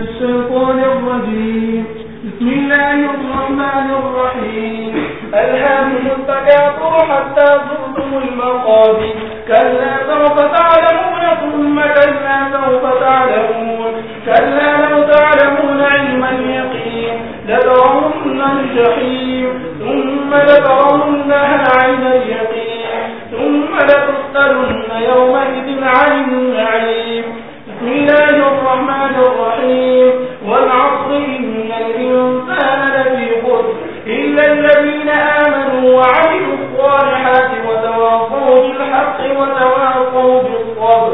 الشيطان الرجيم. بسم الله الرحمن الرحيم. ألهاكم التكاثر حتى زرتم المقابر؟ كلا سوف تعلمون، ثم كلا سوف تعلمون. كلا لو تعلمون علم اليقين. لترون الجحيم، ثم لترونها عين اليقين. ثم لتسألن يومئذ عن النعيم. الله الرحمن الرحيم. والعصر إن الإنسان لفي خسر إلا الذين آمنوا وعملوا الصالحات وتواصوا بالحق وتواصوا بالصبر.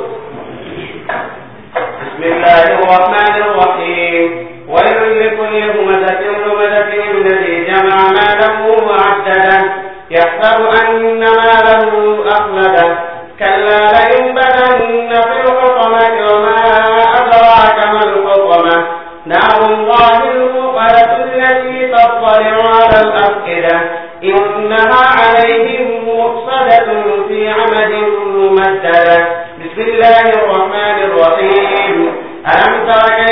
بسم الله الرحمن الرحيم. ويل لكل همزة لمزة الذي جمع ماله وعدده. يحسب أن ماله أخلده.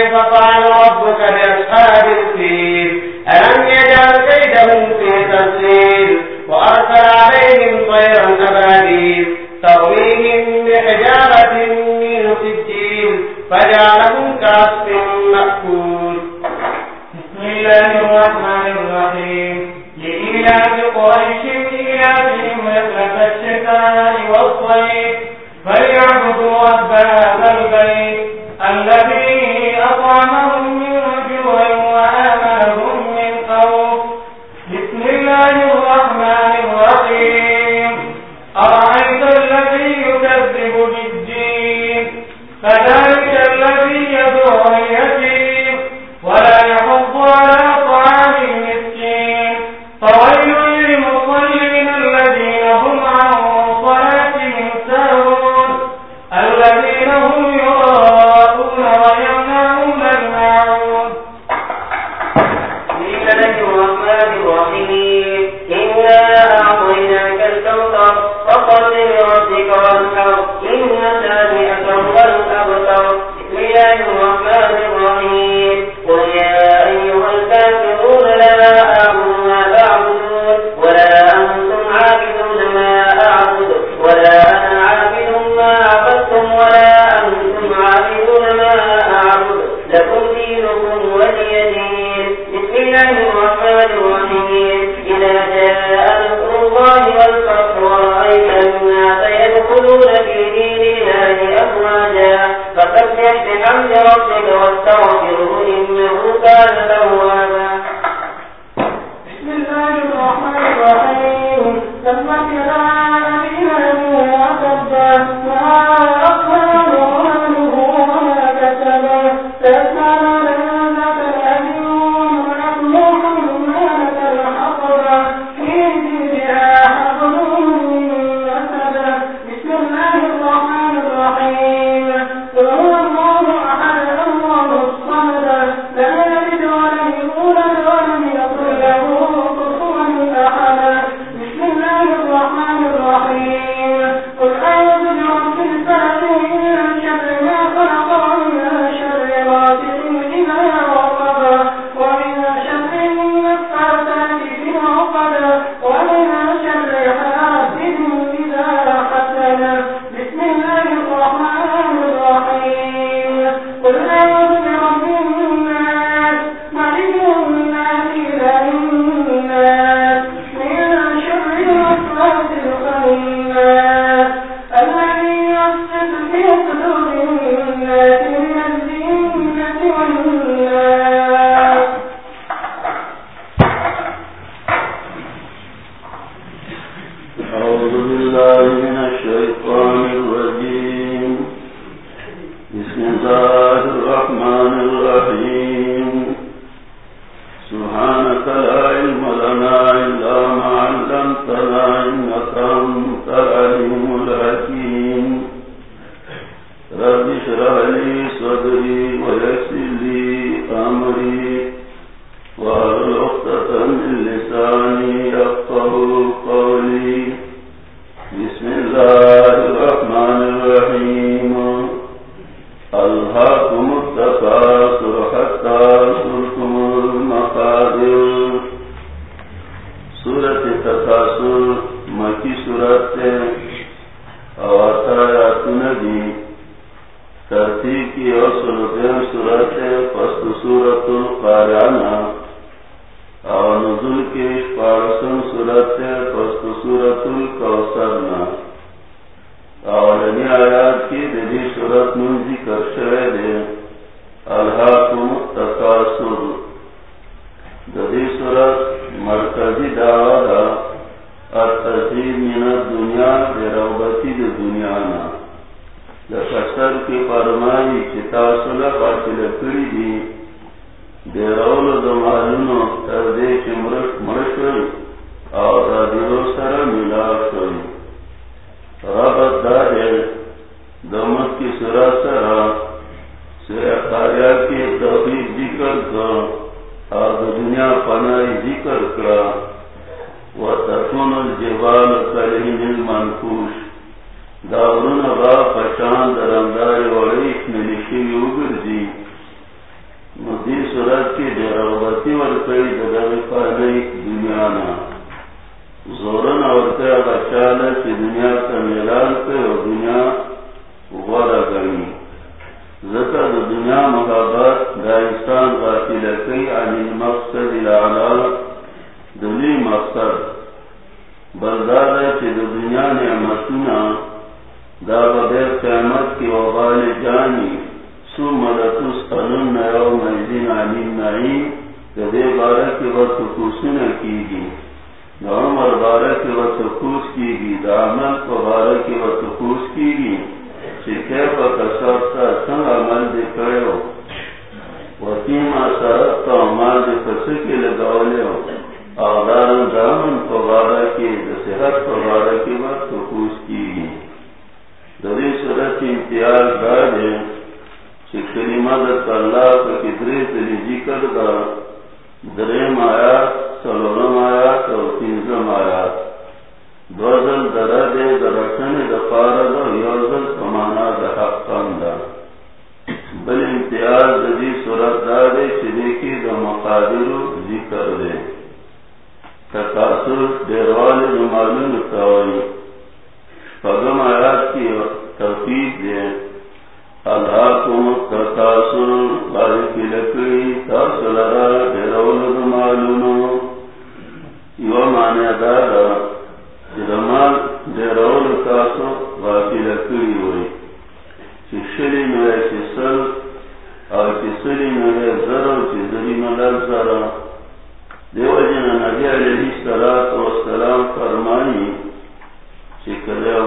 كيف فعل ربك بأصحاب الفيل ألم يجعل كيدهم في تسليل وأرسل عليهم طيرا أبابيل ترميهم بحجارة من سجيل فجعلهم كعصف مأكول بسم الله الرحمن الرحيم لإيلاف قريش إيلافهم رحلة الشتاء والصيف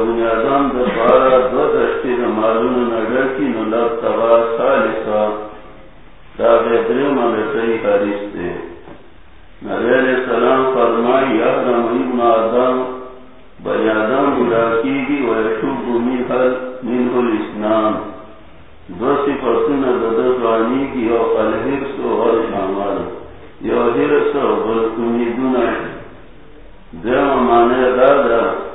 چکلے بنیادان دفارا دو دشتی معلوم نگر کی نلب تبا سالسا. دا بیدری ملتی حریص دے. نبی علیہ السلام فرمائی احرم ابن آدم، بنی آدم ملاکی گی و یشوب منہ الاسلام. دو صفتون ددوانی کی او الحرس و الشامل یو حرس و بلکنی دون دیم مانے دادا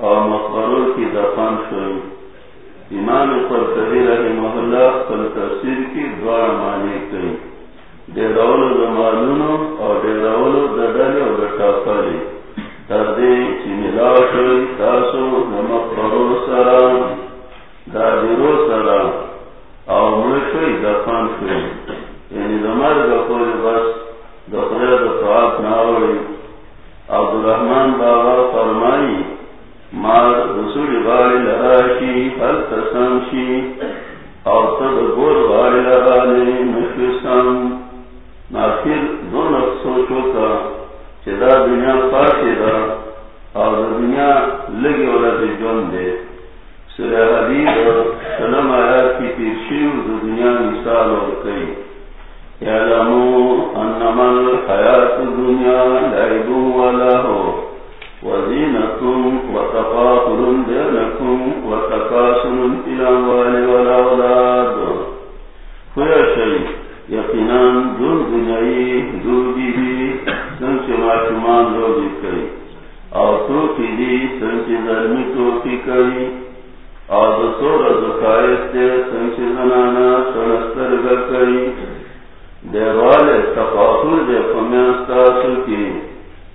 اور مقبروں کی دفن شوئی امام پر کبھی رحمہ اللہ پر تفسیر کی دعا مانے کئی۔ ڈیرول دمالونو اور ڈیرول ددل اور ڈٹافلی تردے چملا شوئی تاسو نمک مقبروں سرا دادرو سرا اور ملشوئی دفن شوئی یعنی دمر گپور بس دخلے دفعات ناوڑی عبدالرحمن بابا فرمائی مار رسول غاڑی لراشی حل تسامشی اور تد گور ناخر دو نفسو دنیا پاسی دا دنیا لگی دی جون دے۔ سورہ حدید سلم آیات کی تیرشیو دنیا مثال اور کئی۔ یعلمو انما الحیات دنیا لعبو والا ہو وزينة وتفاخر بينكم وتكاثر في الأموال والأولاد. كل شيء يقينا دون دنيا دون به سنس ما شمان لو بكي أو توفي دي سنس ظلمي توفي كي أو دسور زكايت سنس زنانا سنستر بكي دیوال تفاخر دے فمیاستاسو کی.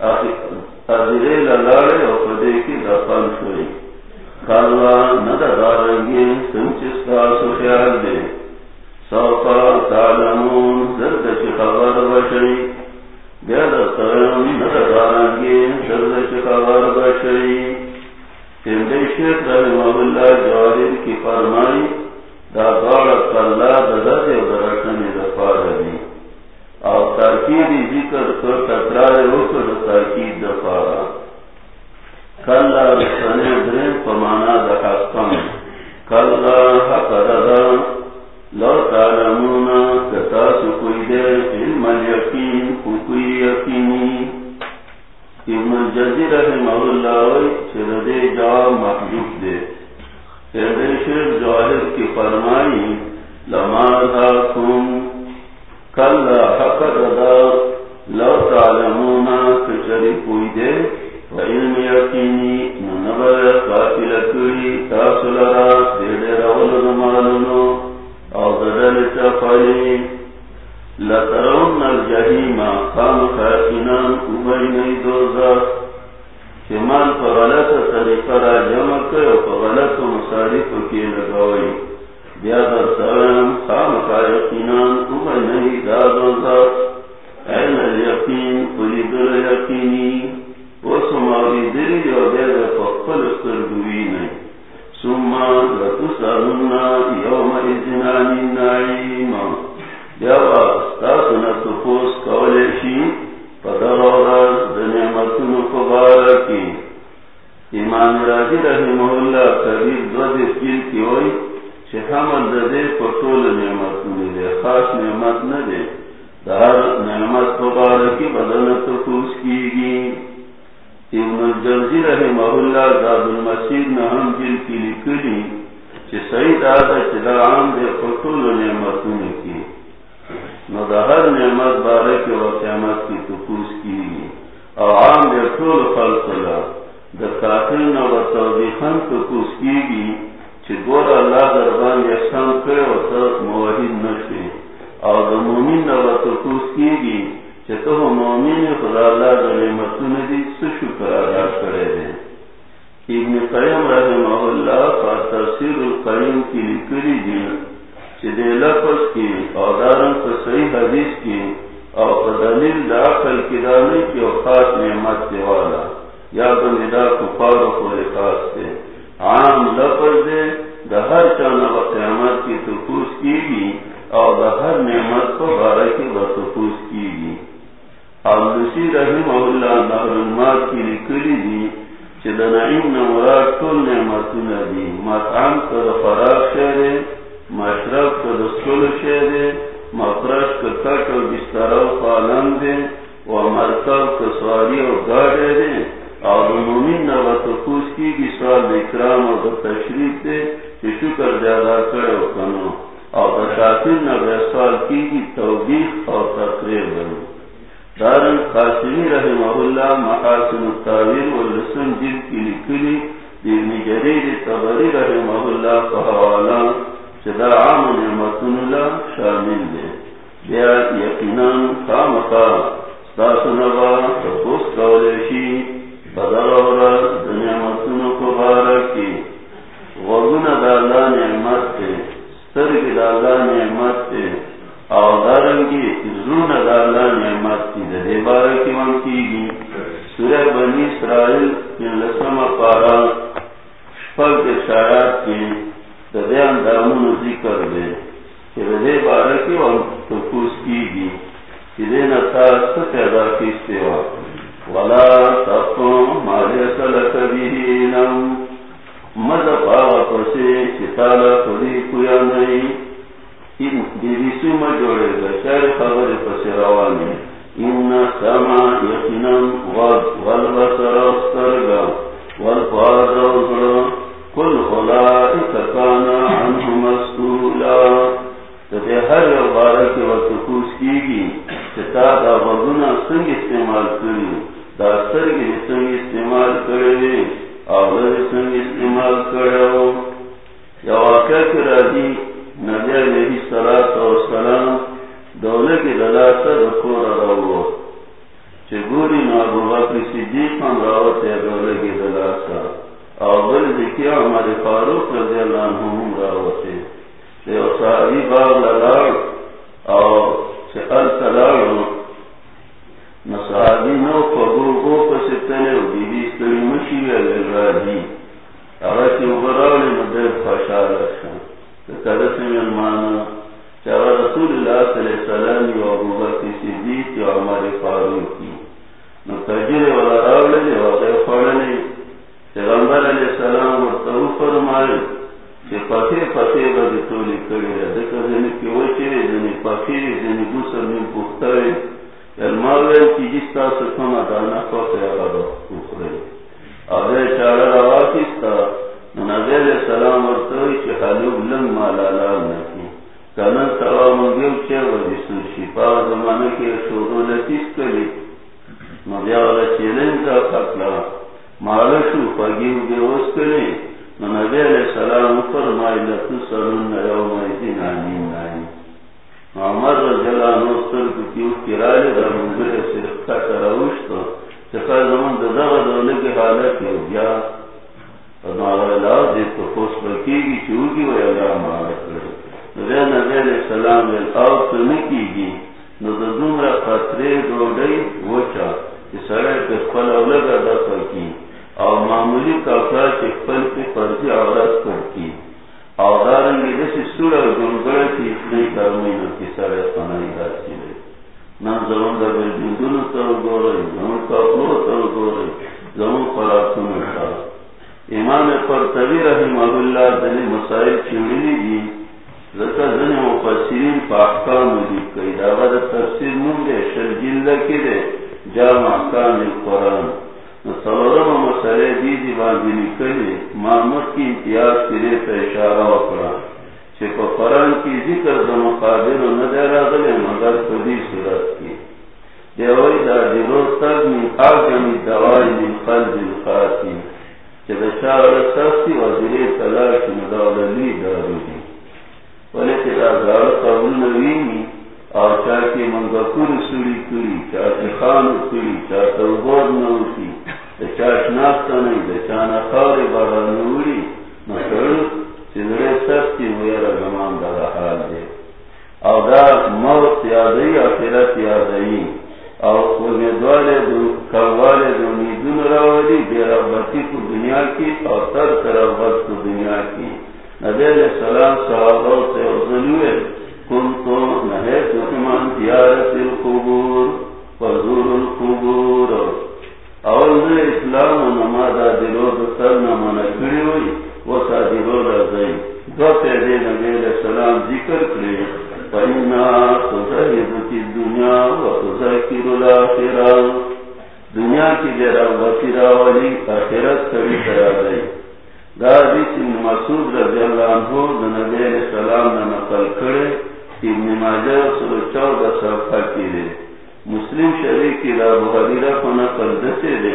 ادرے لڑے اور پدے کی دفن سوئی کالا نظر آ رہی سنچستا سخیال دے۔ سوفا تعلمون زرد چی خبر بشری۔ بیاد سرمی نظر آ رہی زرد چی خبر بشری۔ سندے شیخ رحمہ اللہ جوارد کی فرمائی، دا غارت اللہ دزد درکنی دفار دی اور ترکیب ذکر کو تکرار ہو کر ترکیب دفارا کل سنے درم پمانا دہاستم کل کردا لو تالمونا کتا سکوئی دے. علم یقین کوئی یقینی. ابن جزی رحم اللہ چردے جا محجوب دے. شیر جوہر کی فرمائی، لما تھا تم کل حق لو تعلمون کچری کوئی دے علم یقین بل ذکیہ ہمارے فاروق رضی اللہ عنہ عنہم راوت ہے کہ صحابی باغ لگاڑ اور چکل تلاڑ نصحابی نو فگو گو پسکنے و بیبی سکری مشی ویلی راجی۔ اگر چی اوبراولی مدر خوشحال رشن کدس من مانا، چاہا رسول اللہ صلی اللہ علیہ وسلم و ابو بکر صدیق و عمر فاروقی نو تجیر والا راولی و غیر خوڑنی پیغمبر علیہ السلام و تو فرمائی کہ پتے پتے بدی تولی کری ہے دکا زنی کی وچے زنی پاکی زنی دوسر من پختوی الماویل کی جس طرح سے کھانا دانا کوتے آگا اخرے آگے چارہ رواکستا نبی علیہ السلام ورطوئی چی حلوب لنگ مالا لال نکی. کنن سوا منگیو چے وجی سوشی پا زمانہ کے شورو لتیس کلی نبی والا چیلن کا خطلا مالشو پگیو بے اس کلی نبی علیہ السلام فرمائی لتو سرن یوم ایدین آمین آمین محمد رضی اللہ عنہ ستر کیو کرالی در منگر صرفتا کراوشتو چکا زمان دزاغ دولے کی حالت یو بیا فرمایا اللہ دے تو خوش بکی گی چوگی و اللہ مارک لے نبی نبی علیہ السلام ویل آو تو نکی گی۔ نو دزوم را خطرے دوڑی وچا کہ سڑے پہ خپل اولگا دفع کی۔ او معمولی کافرا چی خپل پہ فرضی عورت پر کی. او دارنگی دسی سوڑا گنگڑ کی اتنی کرمینو کی سڑے پنائی حاصل ہے نان زمان دا بلدنگونو تر گو رہی زمان کافلو تر گو رہی زمان خلاقونو تر امام پر طوی رحمہ اللہ دنی مسائل چیڑی دی ذکر دنی مفسرین پا احکام دی کئی داغا دا تفسیر من دے شل جلد کی دے، جامع احکام القرآن. نصورم مسئلے دی دی باندی نکلی محمد کی امتیاز کرے تا اشارہ وکرا چھے پا قرآن کی ذکر دا مقابل و ندر آگلے مگر کدی صورت کی دیوئی دا دیروز تک من آگمی دوائی من قلب الخاتی سستی وزیر تلاش مداولی داروی ولی که دا زار قبول نوینی او چاکی منگا کور سوری کری چاکی خانو کری چاکی اوبور نوشی دا چاش نافتا نی دا چانا خاری بارا نوری مکر چیزره سستی ویر زمان دا حال دی او دا موت یادی آخرت یادی او امیدوار دو کوال دو نیدون راولی، بے رغبتی کو دنیا کی اور تر رغبت کو دنیا کی۔ نبی علیہ السلام صحابہ سے ارزلوے کن تو نہے تکمان زیارت القبور فضور القبور اول نے اسلام و نمازہ دلو دستر نمانا کری ہوئی وہ سا دلو رضائی دو پیدے نبی علیہ السلام ذکر کرے دنیا دنیا کی جرا وسیرا والی آخرت کبھی کرا گئی دادی سنگ مسعود رضی اللہ عنہ نبی علیہ السلام نے نقل کرے ابن ماجہ سر چودہ صفحہ کی دے مسلم شریف کی را بحریرہ کو نقل دسے دے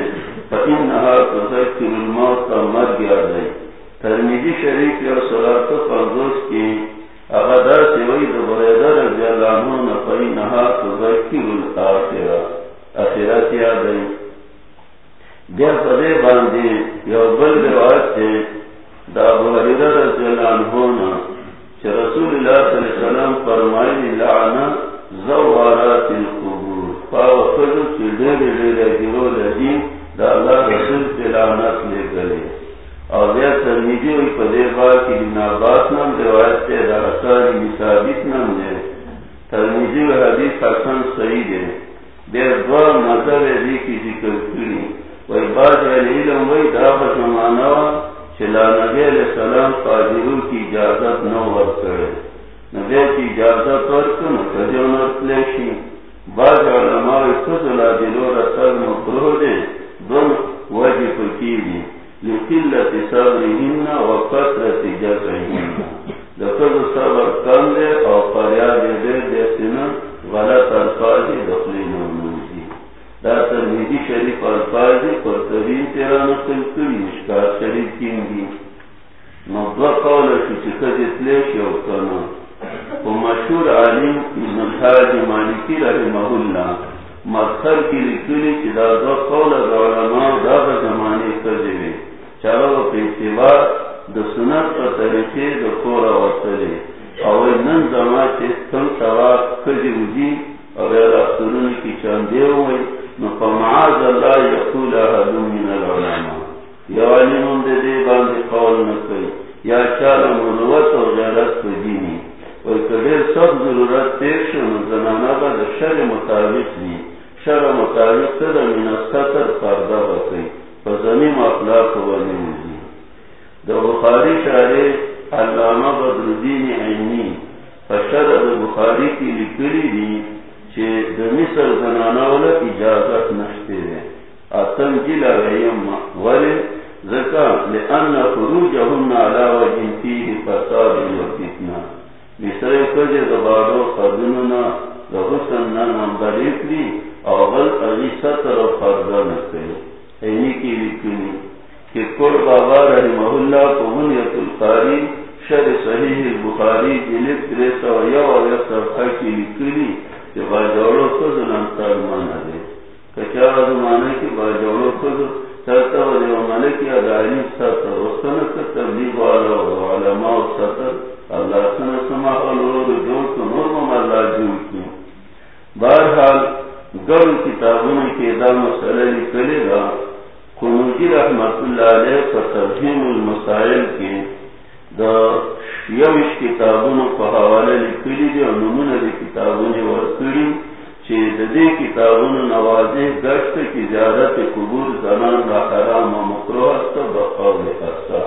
تذکر الموت کا مر گیا دے ترمیجی شریف اور صلاة فردوس کی اغدا سوئی دو بریدہ رضی اللہ عنہ نفعی نہا تذکر الآخرہ اخرت یاد ہے بیا پدے باندے یو بل روایت ہے دا ابو رضی اللہ عنہ کہ رسول اللہ صلی اللہ علیہ وسلم فرمائے لعنا زوارات القبور۔ پاو خلو چی دیر دیر گرو لدی دا اللہ رسول پہ لعنت لے گلے اور بیا ترمیدی ہوئی پدے کی ابن عباس نام روایت ہے دا اثاری مثابت نام دے۔ ترمیدی و حدیث حسن صحیح دے۔ دیر دو نظر دی کی ذکر کری وی باز علم وی دابت مانوا چلا نبی علیہ السلام قادرو کی اجازت نو ورد کرے۔ نبی کی اجازت ورد کرنے کجو نرسلیشی باز علماء خزلا دلو رسل مکرو دے دون وجی فکیلی لقلت صبرهن و قطرت جزعهن دخل صبر کم دے اور فریاد دے دے سنن، غلط الفاظ دخلی نموزی شریف الفاظ دی پر ترین تیرا نقل کری مشکار شریف کینگی نو دو قول شو چی خجت لیش یو کنا و مشهور عالم ابن الحاج مالکی رحمه اللہ مدخل کی لکلی چی دا دو قول دا علماء دا دا زمانی خجوی چاہو پیسیوا دا سنت پر طریقے دا کورا وصلی او نن زمان چی کم سواب خجو جی او یا سنن کی چاندے ہوئی فمعاذ اللہ یقول احد من العلماء. یا علم دے دے باندے قول نکئی یا چال مروت و جارت کو دینی. اور کبیر سب ضرورت پیش نو زنانا با دا شر مطابق دی شر مطابق تر من استطر پردہ بکی فزنیم اخلاق و نموزی دا بخاری شارے علامہ بدردین عینی. فشر دا بخاری کی لکلی دی. چھے دا مصر اجازت جلا غیم ولی لأن خروجهن على وجه فيه فساد وفتنة مصر ستر فردا اینی کی لکنی؟ کہ بابا رحمہ اللہ کو منیت القاری شر صحیح البخاری جلد صفحہ کی کہ باجوڑو خود انتار مانا دے۔ کچا زمانے کی باجوڑو خود سرتا و دیو ملکی اداری سرتا و سنت تبلیغ والا علماء سرتا اللہ سنت سماح والورو جو تو نورم اللہ جو کی بہرحال گر کتابوں کے دا مسئلہ نکلے گا۔ خنوجی رحمت اللہ علیہ پر ترجیم المسائل کے دا یوش کتابوں کو حوالے لکلی دی اور نمون دی کتابوں نے ورکڑی چی ددی کتابوں نوازے گشت کی زیارت قبور زنان را حرام و مکروہ است بقول استا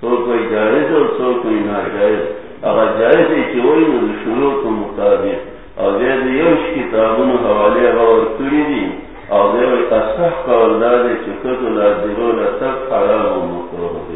سو کوئی جائز اور سو کوئی ناجائز اگر جائز ہے کہ وہی نو شروع کو مطابق. اور دے یوش کتابوں حوالے غور کری دی اور دے اصح قول دادے چکت لا دیرو لتک حرام و مکروہ دے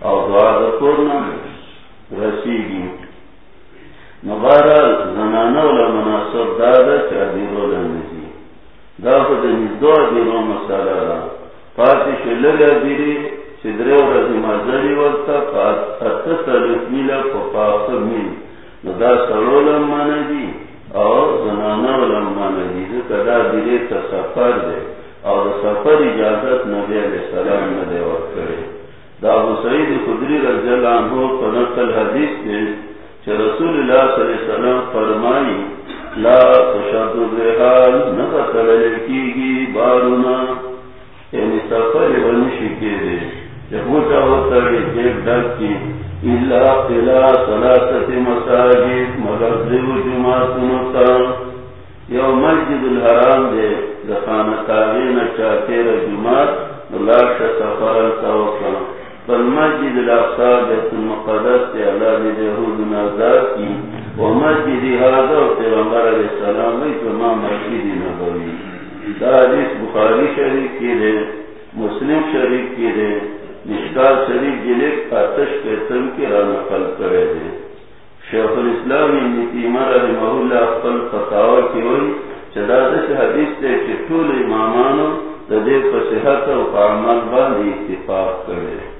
اور دعا دکورنا رسیگی مبارا زنانا مناسب دادا چا دیرو دا خود نزدو دیرو مسالا را۔ پاتی دیری و رضی مزاری وقتا میلا میل۔ دا سرو لمانا دی اور زنانا مانا دا دیری تا سفر دے۔ اور سفر اجازت نبی علیہ السلام وقت کرے دا ابو سعید خدری رضی اللہ عنہ پر نقل حدیث کے کہ رسول اللہ صلی اللہ علیہ وسلم فرمائی لا تشد الرحال نقل لکی گی بارونا یعنی سفر ونشی کے دے جب موٹا ہوتا ہے جیب ڈک کی اللہ قلع صلاة مساجد، مگر دیو جماعت نتا یو مسجد الحرام دے دخانہ تاغین چاکیر جماعت لاکھ سفر التوقع فالمسجد الاقصى بیت المقدس تے اللہ نے یہود نازار کی و مسجد هذا و پیغمبر علیہ السلام وی تمام مسجد نبوی۔ دا حدیث بخاری شریف کی دے، مسلم شریف کی دے، مشکال شریف جلک آتش کے تم کی را نقل کرے دے۔ شیخ الاسلام ابن تیمہ رحمہ اللہ اقبل فتاوہ کی ہوئی چدا دس حدیث تے کہ طول امامانو دے پسحت و قامل باندی اتفاق کرے۔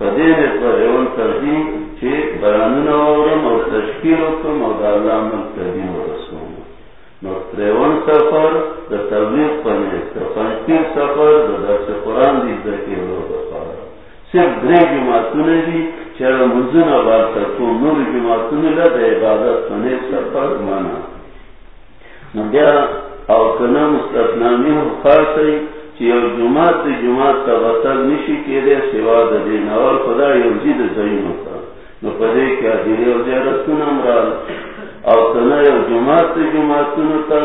کدیر پر ایون تردیم چه بیانون آورم او تشکیل کم او دا اللہ من تردیم و رسول. نو تریون سفر، دا تبلیغ پنیس دا پنکیر سفر، دا درس قرآن دی ذکی رو بخارا صرف دری جماعتون دی، چرا منزن آباد تکو نور جماعتون لده عبادت پنیس سفر مانا. نو بیا، او کنا مستثنامی ہو خاصی یو جماعت دی جماعت تا بطل نشی که ده سوا ده دین اور خدا یو جید زین ہوتا۔ نو پده کیا دیره و زیارتون امرال۔ او کنا یو جماعت دی جماعتون تا،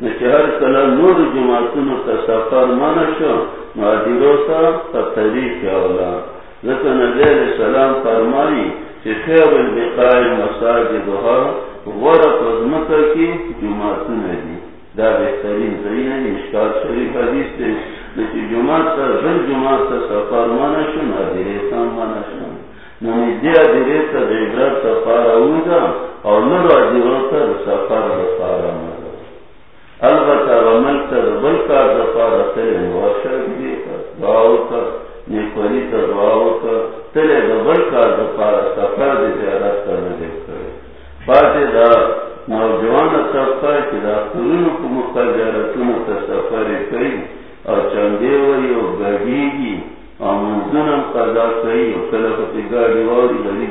نو چه هر کلا نور جماعتون تا سفر مانا شو، نو دیرو تا تا طریق اولا۔ ذکر نبی علیہ السلام فرمائی چه خیر البقاء مساجدها غرق ازمکر کی جماعتون دی۔ دا بہترین ذریعہ اشکال شریف حدیث تے لیکن جماعت تا زن جماعت تا سفر مانا شو نا دیریتان مانا شو. نمی دیا دیریتا دیگرات سفر اوزا اور نر نرو دیروتا سفر سفر مانا البتا رمل تا بلکا سفر تلے نواشا دیتا دعاو تا نیکوری تا دعاو تا تلے بلکا سفر سفر دی زیارت کرنے دیکھتا ہے دا نوجوان طبقہ کی کو کئی اور چندے اور اور قضا کئی اور گاڑی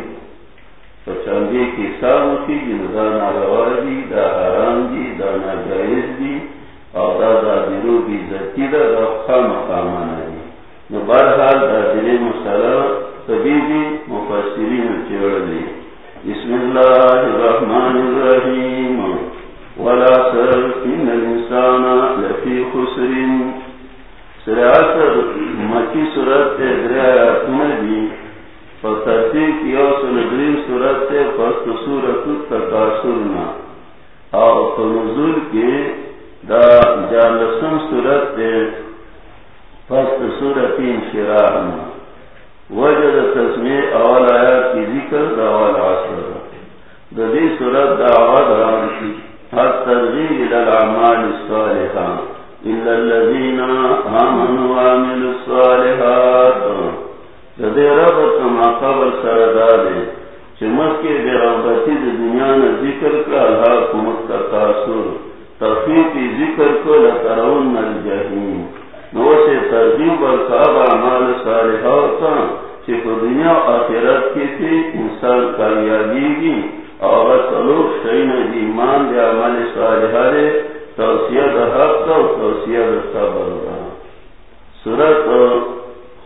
تو چندے کی سامو کی دا ناروا دی دا حرام دی دا ناجائز دی اور دا دا دیرو بی دا دا خام مقامانا دی نو برحال دا دلی مسئلہ طبیبی مفسرین چیوڑ دی بسم الله الرحمن الرحيم. ولا سر إن الإنسان لفي خسر. سرعسر مكي سورة دريات نبي فترتيك يوصل درين سورة فست سورة التكاسرنا او فنزول کے دا جالسم سورت فست سورت انشراحنا. وجد تسمی اول آیات کی ذکر دا اول عصر دا. دی صورت دا آواد رانشی حد ترغیب الى العمال الصالحان الا الذین آمنوا وعملوا الصالحات. دا دی ربط ما قبل سردادے چمک کے بے رغبتی دا دنیا نا ذکر کا اللہ کمت کا تاثر. تفیقی ذکر کو لترون الجحیم. نو سے ترغیب اور صاحب اعمال صالحات کہ دنیا آخرت کی تھی انسان کامیابی گی اور سلوک شعین ایمان دے عمل صالحہ دے۔ توسیہ دا حق کا توسیہ صبر دا۔ سورت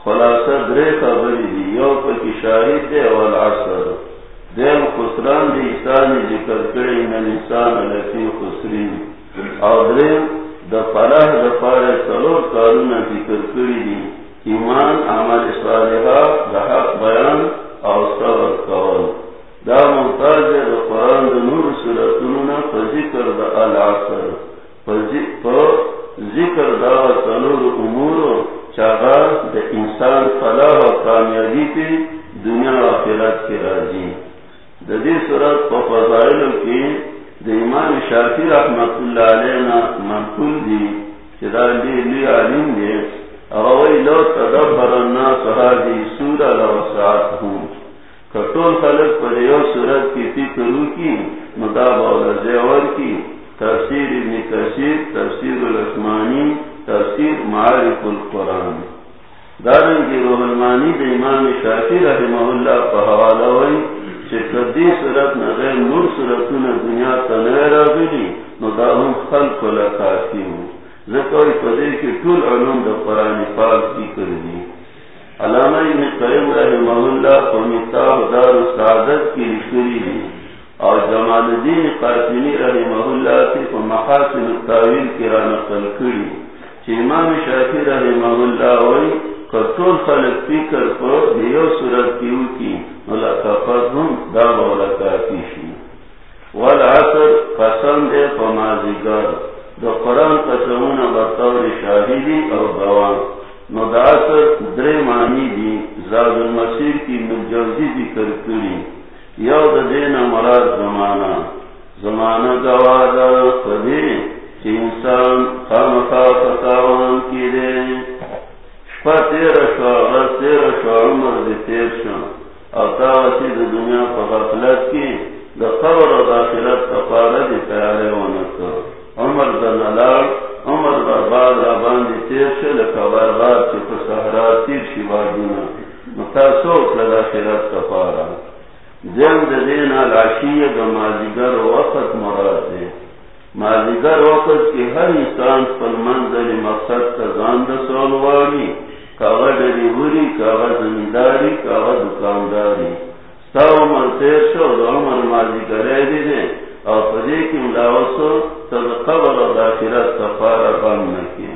خلاصہ درے خبری دی۔ یو کی شاہد دے اول عصر دیم خسران دی انسان جی ذکر کرے ان انسان لفی خسرین۔ اور دریم دا فلاح دا فارغ سلور کارونا ذکر کری دی ایمان، عمل صالحہ دا حق بیان او صبر کول. دا ممتاز دا قرآن دا نور سورتوننا پا ذکر دا العصر پا ذکر دا سلور امور چاگا دا انسان فلاح و کامیابی تی دنیا و آخرت کی راجی دا دی سورت پا فضائلو کی امام شافی رحمت اللہ علینا منقول دی چدا دی لی علم دی. اغوی لو تدبر الناس هذه سورة لوسعتهم. کٹول خلق پر یو صورت کی فکرو کی مطابع زیور کی. تفسیر ابن کثیر، تفسیر الاسمانی تفسیر معارف القرآن. دارنگی روح المانی دا امام شافی رحمہ اللہ پا حوالہ ہوئی چکدی صورت نغیر نور صورتون دنیا تنویر آگلی نو دا هم خلق و لکافی ہوں ذکر پدے کی طول علوم دا قرآن پاک ذکر دی علامہ ابن قیم رحمہ اللہ کو مفتاح دار سعادت کی لکھری دی اور جمال الدین قاسمی رحمہ اللہ کی کو محاسن التاویل کی را نقل کری. چی امام شافی رحمہ اللہ ہوئی کتول خلق فکر کو دیو صورت کیو کی ملاقفت ہم دا بولکاتی شی والعصر قسم دے فمازگر دا قرآن قسمون بطور شاہدی اور گوان نو دا عصر درے معنی دی۔ زاد المسیر کی مجوزی ذکر کری۔ یو دا دین مراد زمانہ۔ زمانہ گوادا فدی چی انسان خامخا فتاوان کی دے۔ تیر شو تیر شو عمر دی تیر شو او دی دنیا پا غفلت کی، دا قبر و داخلت تفاره دی ونکو عمر دا نلال، عمر تیر شو لکا چی پا تیر شی متاسوک لداخلت مراد دی انسان پر منځل مقصد ته ځان د سوال واري کاغه دې زمینداری کاغه دکانداری ستاو عمر تیر شو د عمر مازیګر دی دی. او په دې کې ملاوسو تر قبر او آخرت سفاره باندې نکي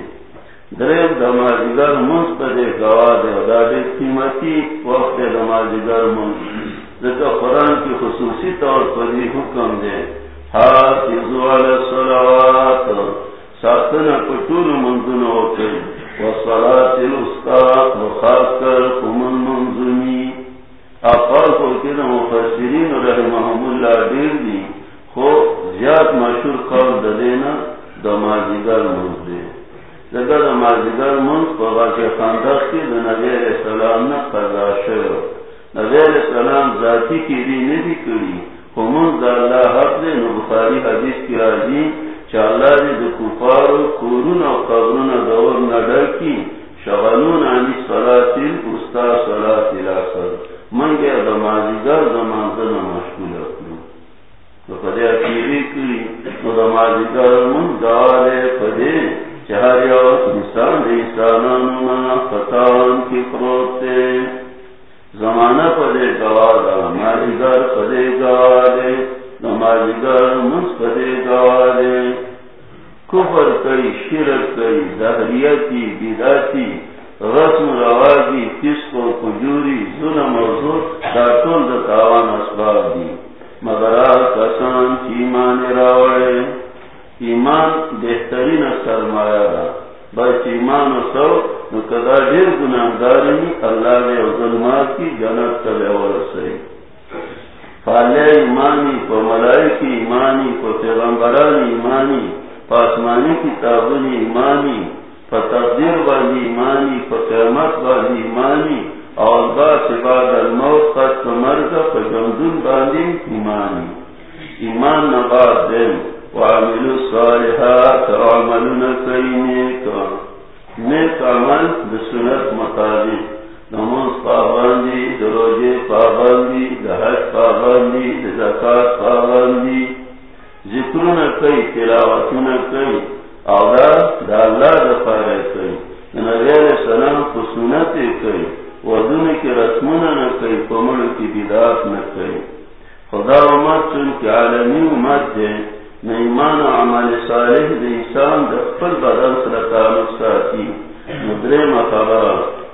دریم، د مازیګر مونږ په دې گواه دی او دا دې قیمتي وخت د مازیګر مونږ. ذکر قرآن کی خصوصی طور پر یہ حکم دے حافظو علی الصلاوات ساتنا پٹول منزن ہوتے وصلاة الاسطاق وخاص کر قمن منزنی اقوال کو کنا مفسرین رحمهم اللہ دیر دی خو زیاد مشہور قول دلینا دمازیگر منز دے ذکر دمازیگر منز پا واقع خاندق کی دنبی علیہ السلام نا قضا شروع نبی علیہ السلام ذاتی کی دی نہیں کری خمون دا اللہ حق دے نو بخاری حدیث کی راجی چا دی دو کفار و کورون و قبرون دور ندر کی شغلون عنی صلاتی استا صلاتی لاسر من گیا دا مازیگر مشکول اکنو تو پدے اکیری کری نو دا مازیگر من دالے پدے چہر یا انسان دی. سانان انسانان فتان کی خروتے زمانہ پدے گوارا مالیگر پدے گوارے نمالیگر مس پدے گوارے کفر کئی شرک کئی دہریتی بیداتی رسم رواجی، فسق و کجوری ظلم و زور داتون دا تاوان اسباب دی مگر کسان ایمان راوڑے ایمان بہترین سرمایہ را بس ایمان و سو نو کدا دیر گناہگارنی اللہ نے ظلمات کی جنت تلے ورسے فالے ایمانی، پا ملائکی ایمانی، پا پیغمبرانی ایمانی، پا آسمانی کتابنی ایمانی، پا تقدیر والی ایمانی، پا قیمت والی ایمانی اور باس بعد الموت قد مرگ، پا جمدن باندی ایمانی. ایمان نباد دیم وعملوا الصالحات وعملنا كينيك نیک عمل بسنت مطابق. نماز پابندی دروجے پابندی دہج پابندی، زکات پابندی، ذکرون کئی، تلاوتون کئی اولا دا اللہ دفار کئی نبی علیہ السلام کو سنت کئی ودون کی رسمون نکئی پمڑ کی بدات نکئی خدا امت چون کی عالمی امت دے، نہ ایمان عمل صالح دے، انسان دخل بدن سر تعلق ساتی مدرے مخبرہ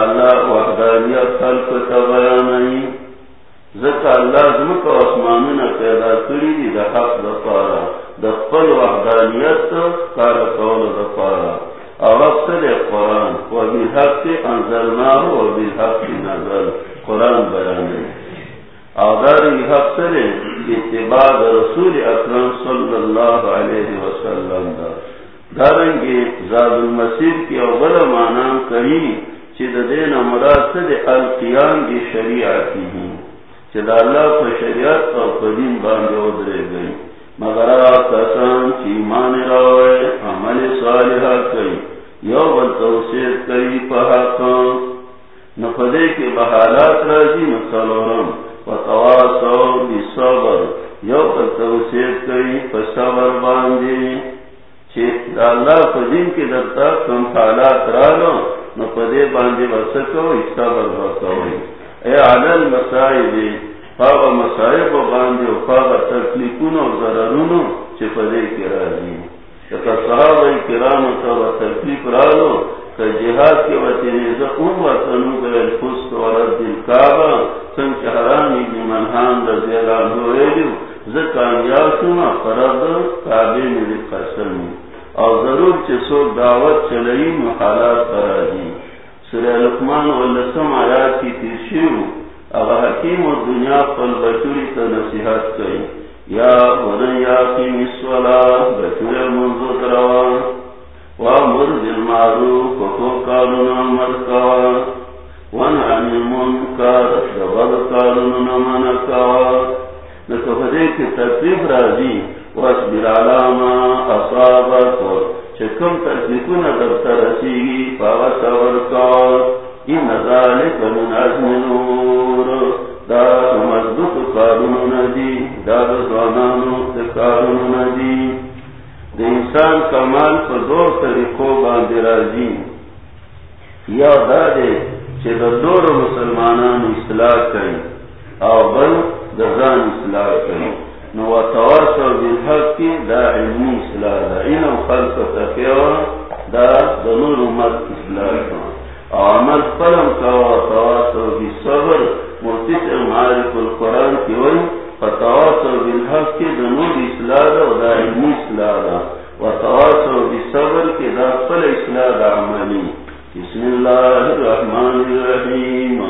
اللہ وحدانیت خلق تبیانائی ذکا اللہ زمک و اسمانونا پیدا کری دی دا حق دا پارا، دا قل وحدانیت کار قول دا پارا. اور اکثر قرآن، و بالحق انزلناه و بالحق نزل، قرآن بیانی آدار حق سرے اتباع رسول اکرم صلی اللہ علیہ وسلم دا. دارنگی زاد المسیر کی اول معنام کہی چد دین مراد سے القیام کی شریعتی ہیں چد اللہ کو شریعت اور قدیم باندھے ادرے گئی۔ مگر کسان کی مان روئے عمل صالحہ کئی۔ یو بل توسیر کئی پہا کام نفدے کے بحالات راجی مسلورم و وتواصو بالصبر یو پر توسیر کئی پسور باندی چی دا اللہ فدین کی درتا کم حالات رالو نو پدے باندی بسکو صبر بکوئی اے علل مسائبی فاغ مسائب باندی و فاغ تکلیفون و ضررونو چی پدے کی راجی لکا صحابہ کرام تا و تکلیف رالو کہ جہاد کے وطن زقوم وطنو گئے پست ورد دل کعبہ سن چہرانی کی منحان رضی اللہ ہوئے زکان یاسونا فرد کعبے میں قسم اور ضرور چسو دعوت چلئی محالات کرا دی سورہ لقمان واللسم آیات کی تیرشیو اگر حکیم و دنیا پل بچوری تا نصیحت کئی. یا ونیا کی مسولا بچور منزو دروان وامر بالمعروف وکو قانونا مرکا ونعن المنکر دبر قانونا منکا لکه فدې کې تکلیف راځي واصبر علاما اصابت چې کوم تکلیفونه درته رسیږي هغه صبر کا ان ذلک من عزم الامور دا مضبوط کارونه دي دا ځوانانو د کارونه دي د انسان کمال په دوه طریقو باندې راځي۔ یا دا دی چې د نور مسلمانانو اصلاح کوي او بل دزان اصلاح کری نو وتواصل بالحق کی دا علمی اصلاح دا. این خلق تقیوا دا دنور امت اصلاح کن. عمل قلم کا وتواصل بالصبر مرتیس معارف القرآن کی وی فتواصل بالحق کی دنور اصلاح دا دا علمی اصلاح دا. وتواصل بالصبر کی دا قل اصلاح دا عملی. بسم اللہ الرحمن الرحیم.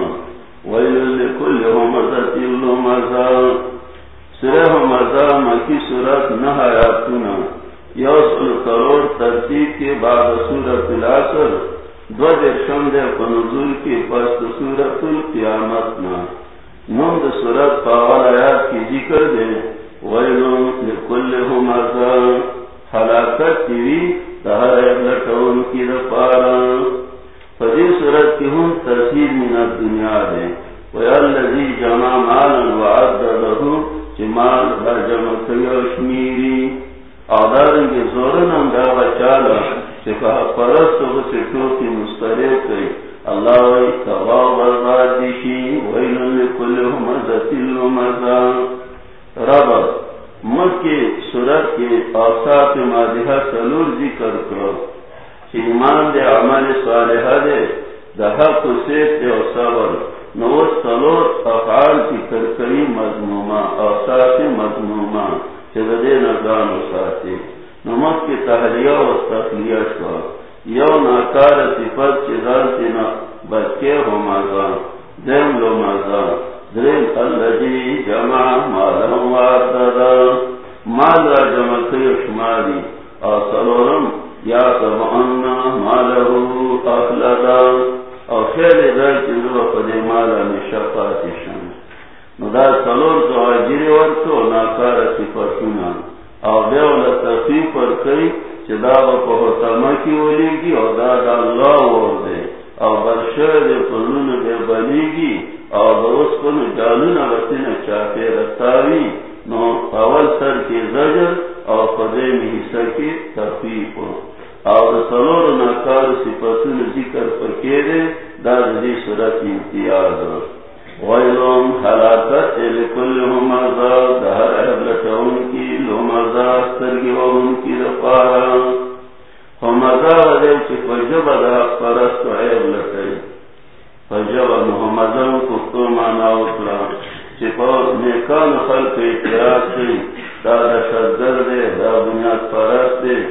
ویل لکل همزت لمزا. سرہ همزا مکی صورت نہ آیاتنا یوصل کروڑ ترتیب کے بعد صورت الاسر دو درشم دے پنزول کی پست صورت القیامتنا نند صورت پاول آیات کی ذکر دے۔ ویل لکل همزا حلاکت تیوی تہر لٹون کی دپارا فدی صورت کی ہوں ترسیل من الدنیا دے۔ ویالذی جمع مالا وعدده چمال بر جمع کیوشمیری آدارنگی زورنم دا بچالا. چکا پرست و سٹو کی مسترے کئی. اللہ وی تغا برباد دیشی. ویلن لکل همزت اللمزا رب مکی صورت کے آسات مادحہ سلور ذکر کرو. ایمان دے عمل صالح دے دا حق سیف دے و صبر. نوز سلور افعال کی کرکری مضموما اوساط مضموما چه دے نگان نمک کی تحلیہ و تخلیہ شوا یو ناکار صفت چه ذالتی نا بچے ہو مازا دیم لو مازا درین اللذی جمع مالا وعددا۔ مال را جمع کئی شماری او سلورم یا سبعنا مالہو اخلدا۔ او خیر در چیزو پدے مالا نشفاتی شن نو دا سلور زو عجیری ورکو ناکار صفتونا او دیو لطفیف ورکی چی دا با پہتما کی ولیگی او دا دا اللہ وردے او برشر دے پلون دے بلیگی او دا اس پنو جالون وطن چاپی رتاوی نو اول سر کی زجر او پدے میں حصہ کی تخفیف اور سلور ناکار صفتون ذکر پکیرے دا دی صورت امتیاز ویلوم حلاکت لکل همزا دہر احبلتون کی لومزا سترگی وهم کی دفارا همزا ودے چی فجب دا پرست عیب لکی فجب محمدن کفتو مانا اطلا چی پر نیکان خلق اعتراض کی، دا دا شدر دے دا بنیاد پرست دے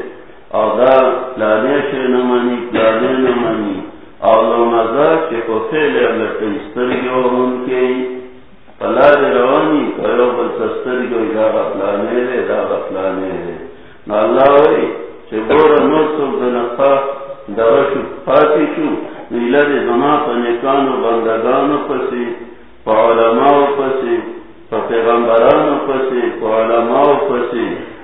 او دا پلانے شے نمانی پلانے نمانی. او لو مزا چے کو فیلے لکے استرگیو ہون کے. پلا دے روانی کرو بل سسترگیو دا غفلانے دے دا غفلانے دے نا اللہ وی چے گورا نوصف دنقا دوشو پاتی شو. نیلہ دے زما پا نکانو بندگانو پسی، پا علماء پسی، پا پیغمبرانو پسی، پا علماء پسی.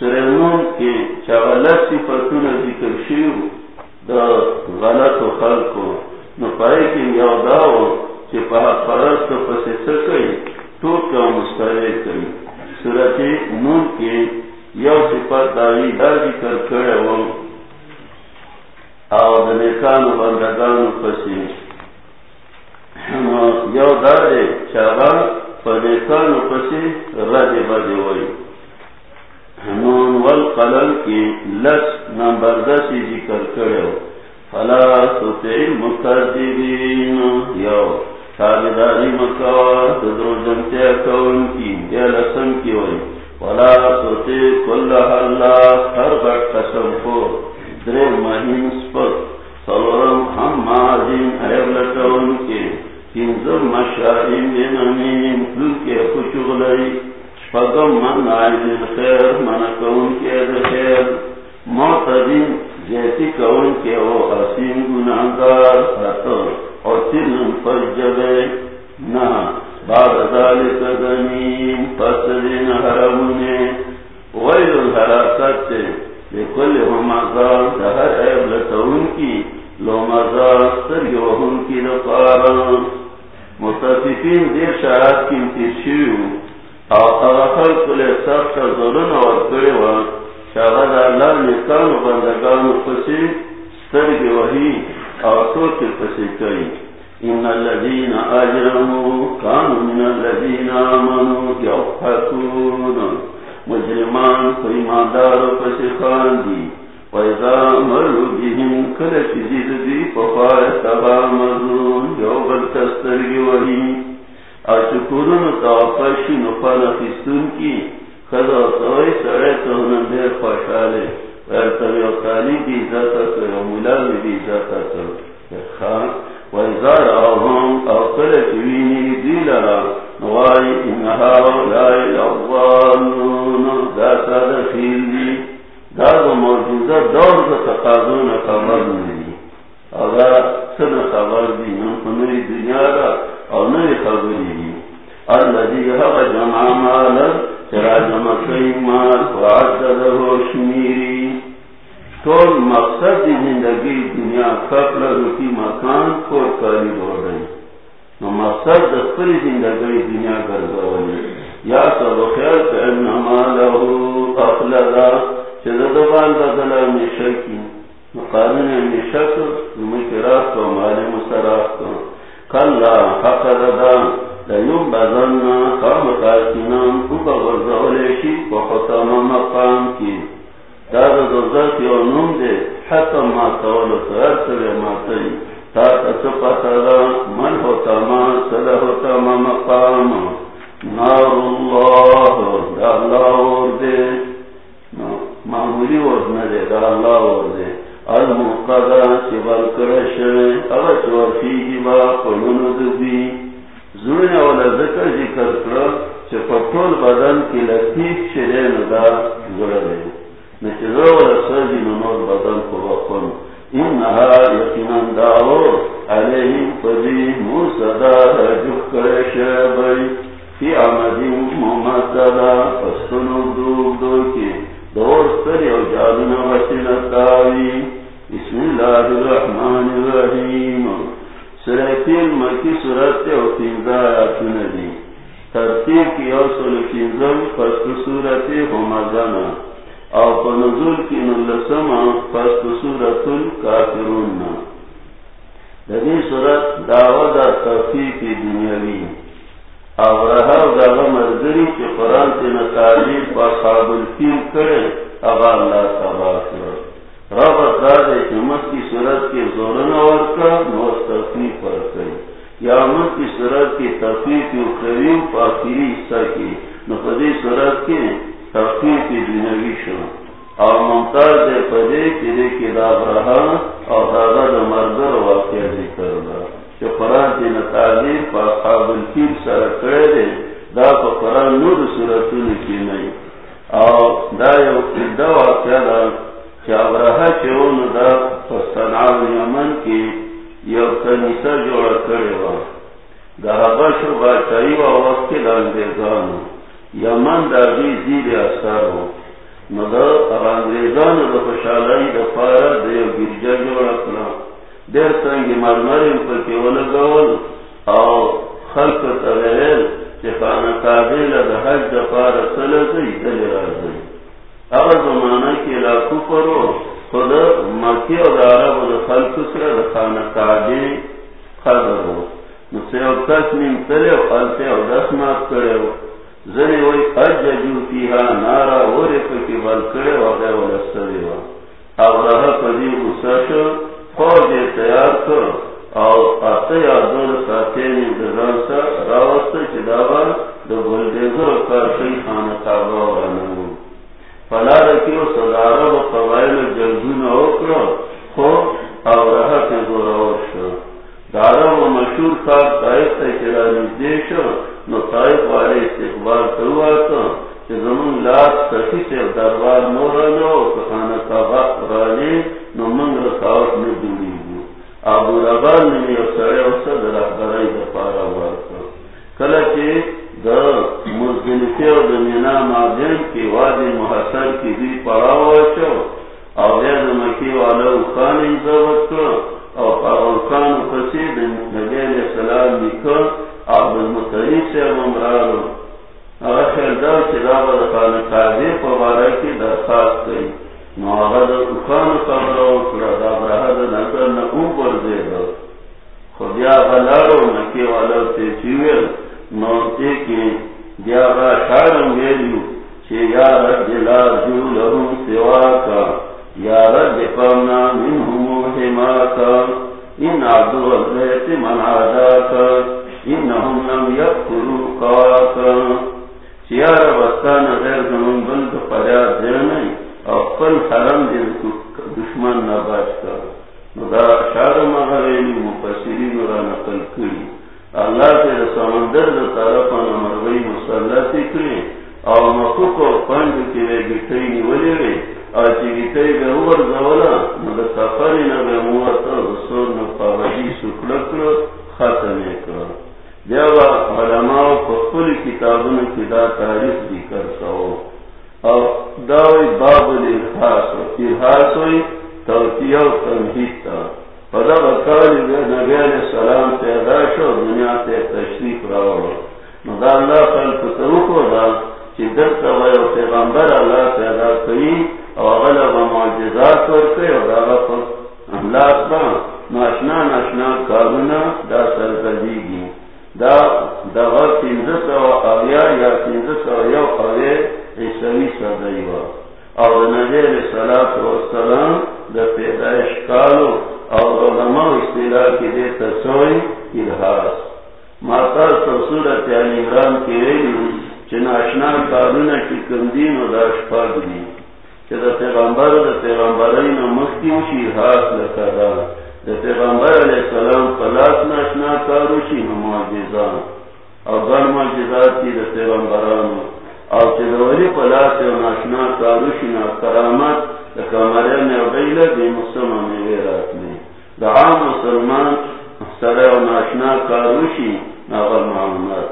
سرنون کی چاولت صفتون ذکر شیو دا غلط و خلقو نو پای کی یو داو پرست پسی سکئی توک کا مسترے کئی صورت نون کے یو صفت داری دا ذکر کرے و او دنکان بندگان پسی یو دارے چاگا پدیکان پسی رد بدے وئی نون والقلم کی لس نمبر دسی ذکر کرے و فلا تطع مکذبین یو تابداری مکار تدرو جنتے کون کی، یا لسن کی وئی ولا تطع کل اللہ ہر بٹ قسم کو. درے مہین سپت سلورم ہم مازین عیب لکون کے. کنزم مشاہیم بین امین دل کے خوشغلی فقم من عائد خیر من کون کے خیر معتدین جیسی کون کے وہ حسین گناہگار. اور تل پر جبے نہ، بعد ذالک غنیم فسدین حرمنے ویل الحراکت لکل ہمازار دہر عیب لتون کی، لو مزار. سرگ وہن کی رفارا. متفقین دیر شاعت کی انتشیو اور اغفل کل سخت ظلن اور کرے وقت شاہد اللہ نکان بندگان پسی سترگ وحی اور توک پسی کئی ان الذین اجرموا كانوا من الذین آمنوا یوحکون مجرمان فیماندار پسی خاندی وَإِذَا مَرُوا بِهِمْ كَلَ شِدِدْ بِي فَفَارَتَبَا مَرُونَ يَوْبَلْ تَسْتَرْگِ وَحِي اچکورن تاپشی نفال خستون کی خدا سوئی سڑے تو انہوں دیر خوشحالے ویرتر یو تالی بھی عزتا کر یو ملال بھی عزتا کر خان ویزار آہم او کل چوینی دیلرا نوائی انہا اولائی الاوالون دا سادہ خیل دی. دا دا موجودہ دور دا تقاضون خبر نہیں اگر سن خبر دی؟ نمکنی دنیا را او نوی خبری دی اللذی حق جمع مالا چرا جمع کئی مال وعدده شمیری تول مقصد دی زندگی دنیا کپل روکی مکان کو کاری دوڑی نو مقصد دخلی زندگی دنیا گرزولی یا سب خیال که انما لہو اخلدا چرا دبان بدلا مشکی نو قانون مشک مکراف کو مال مسراف کو کلا حق ددا لیم بزن قام قاسنام اوپا غرزولیشی و ختم مقام کی داد دوزت یو نوم دے حتم ما تولو سر سر ماتی تا تسقا تدا من ختم صدا مقام. نار اللہ دا اللہ اور دے معمولی وزن دے دا اللہ اور دے المقضا چبال کرشن دبی اولا ذکر ذکر چه پتول بدن کی لطیف شرین دا نچه اولا سرزی بدن کو انها داو علیهم موسدا فی عمدی ممتدا دوب دو کی. دور سری او بسم اللہ الرحمن الرحیم سرطیل مکی سورت او تینزا آیاتون دی ترتیب کی او سول تینزم فست سورت حمزانا او پنزول کی نلسم فست سورت الكافرون دی سورت دعوه دا تفیق دنیاوی او رہا دا مردری چی قرآن تینا تعلیم پا خواب الفیل کرے اغا اللہ تبا کرو رابط دا دے مت کی صورت کی زورن ورکا نوز تفیق ورکای یا مت کی صورت کی تفیق اخرین پا آخری حصہ کی نفدی صورت کی تفیق دنیاوی شو او ممتاز دے پدے چی دے کی دا برہا او دادا دا مردر واقع ذکر دا چی قرآن تینا تعلیم پا خواب الفیل سر کرے دے، دا پا قرآن نور صورتون کی نئی او دا یو دا واقع دا چی ابرہا چیون دا پستنعو یمن کی یو کنیسا جوڑا کرے وا دا حبش و باچائی و وقت دا یمن دا بی زیر اثر ہو نو دا انگریزانو دا خوشحالائی دا پارا دا یو گرجا جوڑا کرا دیر سنگی مرمرین پر کیولا گول او خلق تغیل چه خانه کابیل ده حج ده پار سلزی دلی رازی اگر زمانه که لاکو پرو خود مکی او ده عرب و ده خلق سر ده خانه کابیل خضر رو نسی او کس نیم تلی و خلقی او دست مات کرے و. زنی وی اججو فیها نارا وری پکی بل کرے و غیر و. لستری و ابراہ پدی غصہ شو فوج تیار کر او اته یا دول ساتینی دران سا راوست چی دابا دو بلدیزو کارشی خانتابا ورنمو فلا رکیو صدارا و قبائل جلدون اوکرو خو، او رها که زورور شو۔ دارا و مشهور کار طائف تا چرا نزدی شو۔ نو طائف والے استقبال کرواتا چی زمون لاس سخی سے دربار مورانو خانتابا رانی نو منگ رکاوت ندولی ابو ربال نے سڑے اسے رہبرائی کا پارا ہوا تھا کل مزدلفی دمینا کی وادی کی مکی والا پسی نبی علیہ السلام سے ممرارو خیردار قاضی کی درخواست کی نوغد اخان قبرو کرا دا نکر نکو پر دے دو خودیا غلارو نکی والا تیچیویل نوتے کی دیا با شارم ویلیو یا رد لا جو یا رد قمنا منہم حماکا، ان عبدو الزیت من عداکا انہم لم یا غیر زمان بند پریاد حرم دشمن نہ بچ کر دا شار مغربی مفسرین را نقل کری۔ اللہ سے سمندر طرف مرغی مسلطی کری او مکو کو پنج کی وے گٹئی نیولی وے او چی گٹئی بے اور زولا نو دا سفری نہ بے موتا رسول نو پاوجی سکلکر ختم کر دیوا علماء پخپل کتابوں کی دا تاریخ بھی کرتا ہو اور داوی باب الارحاس ارحاس ہوئی توتیہ و تنحید تا۔ فدا بکالی نبی علیہ السلام پیدا شو، دنیا تے تشریف راوڑو. نو دا اللہ دا چی پیغمبر اللہ پیدا او غلب معجزات ورکے او دا غفر اللہ ناشنا ناشنا کارونا دا دا دا تینزس و آویا یا تینزس و یو عیسوی صدیوہ نبی علیہ د پیدائش کالو اور علماء استلا کی دے تسوئی ارحاس ماتا سورت علی عمران کی ویلی چناشنا کالونا کی کمدین و داش پاک دی۔ کہ دا پیغمبر دا پیغمبرین مختی وشی ارحاس لکدا دا پیغمبر علیہ السلام پلاس ناشنا کاروشی معجزان اور غیر معجزات کی دا پیغمبرانو او چې دوری په لاس یو ناشنا کاروشي نه کرامت د کمره نه ویل د مسلمان نه راتلی د عام مسلمان سره او ناشنا کاروشي نه معلومات.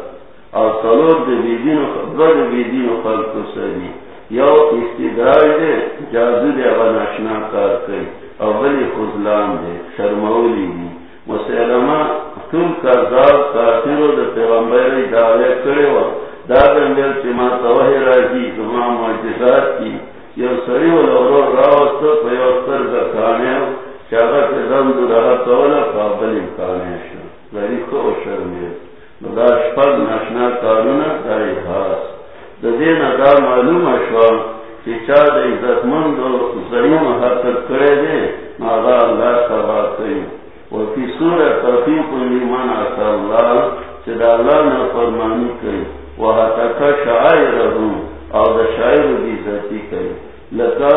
او څلور د دین خبر د دین خلق سره یو استدراج دی، جادو دی او ناشنا کار کوي. او بلی خذلان دی، شرمولی دی. مسلمه ټول کارزار کافرو د پیغمبر دعوه کړي و دا گنگل چی ما توہی راجی زمان معجزات کی یو سری و لورو راوستو پا یو قابل شو. یعنی خو دا شپد ناشنا کارونا دا دا دین دا معلوم چی چا دا و حقت کرے دے اللہ سبا کئی وفی سورة تفیق لیمان آتا اللہ چی دا اللہ نا فرمانی کئی او دا شاعر کئی لکا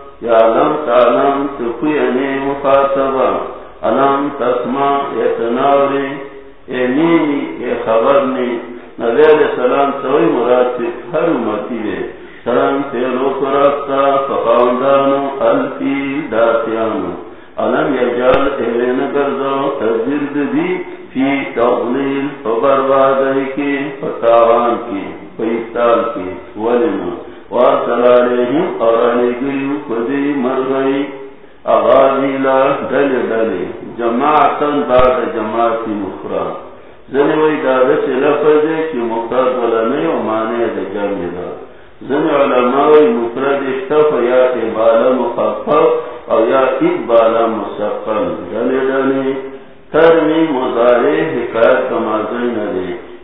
یا علم تعلم تقوینی مخاطبا. علم تسمع اتناوری اینی اے خبرنی نبی علیہ السلام سوئی مراد سے ہر امتی دے سلام سے تیرو کراستا فقاوندانو الفی داتیانو. علم یجال اہلین کردو تجرد دی، فی تغلیل فبربادائی کی، فتاوان کی فیستال کی ولنا وارسل علیہم اور علیگیو کدی مرغی اغازیلا دل دل جماعتن بعد جماعتی مخرا زنوی لفظ کی مقتاد دا جمع دا زن علماء مفرد اشتف یا ابالا مخفف او یا ابالا مسقل. دل دل ترمی مزارے حکایت کمازن ندے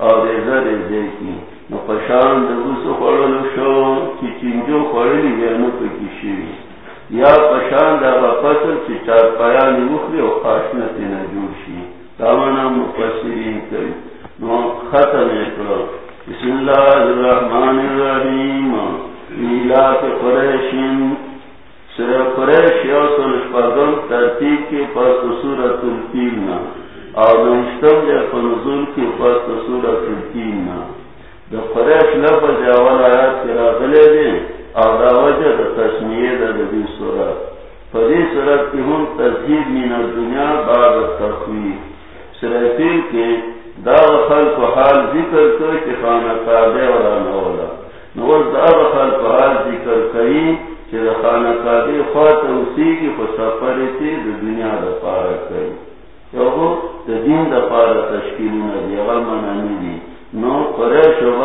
وشي نو پشان شو چنجو نو یا پشان دا با چی چار پایانی و خاشنتی نجور شی۔ مفسرین کری۔ نو ختم اکرو بسم اللہ الرحمن الرحیم۔ میلات سر قریش سلشپاگم ترتیب کی پس سورت الفیلنا اور نشتم جا فنزول کی پس سورت الفیلنا دا قریش لفظ اول آیات کی راغلے دیں او دا وجه دا تسمیه دا دی صورت پا دی صورت کی هم تذہیب من الدنیا بعد التخویف. سرفیل کے دا خلق و حال ذکر کر کے خانہ قادے ولا نولا نوز دا خلق و حال ذکر کئی چی دا خانہ قادے خوات اسی کی پا دنیا دا پارا کئی یو دا دین دا پارا تشکیلون دی اغا منانی دی نو قریش و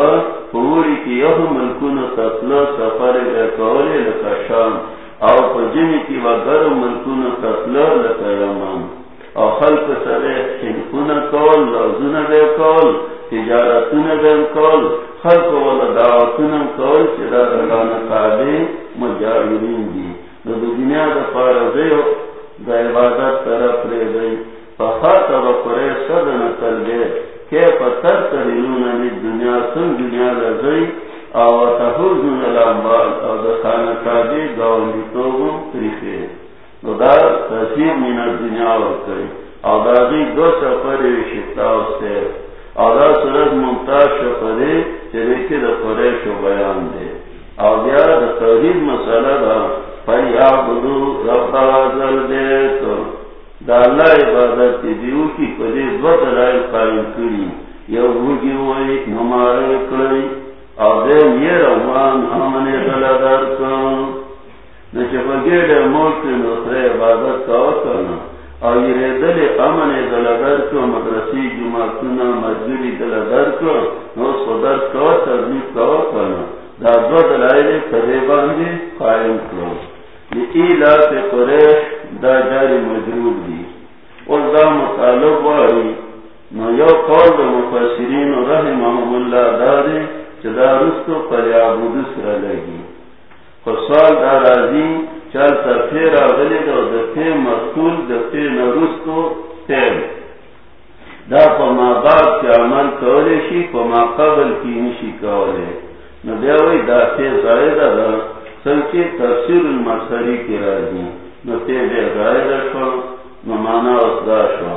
پوری کی یو ملکون تطلا سفر اکولی لکا شام. او پا جمی کی و گرم ملکون تطلا لکا یمان او خلق سر شنکون کول لازون بے کول تجارتون بے کول. خلق و دعوتون کول چی دا دلان قابی مجاورین دی نو دنیا دا پارزیو دا عبادت طرف ری دی. فخاطب قریش صدن تلبی پتر تریلون علی دنیا، سن دنیا لزئی او تحوزن الانبال او دخان کابی گاوندی توبو تریخی نو دا تصیب من الدنیا ورکری او دا دی دو سفری شتاو سیر او دا سرد ممتاز شفری چلیکی دا قریش بیان دی او بیا دا توحید مسئلہ دا فیعبدو رب آزل دیتو دا اللہ عبادت دیو کی پدی دو دلائل قائم کری. یو ہوگی ہوئی، نمارے کری او دین یہ روان امن دلدر کن. نچے بگیر ملک نصر عبادت کا کرنا او یہ دل امن دلدر کو مدرسی جماعتنا مجدوری دلدر کو نو صدر کو ترمیب کا کرنا دا دو دلائل پدی باندی قائم کرو لئیلات قریش دا جاری مجرور دی. اور دا مطالب واری، نو یو قول دا مفسرین اللہ دا رستو پر سر لگی. دا رازی آغلی دا نرستو دا پا ما بعد عمل کولی شی، پا ما قبل کی نشی کولی نو بیاوی دا دا سنچے تفسیر المصری کی راجی نو تے بے غائد شو نو مانا اصدا شو۔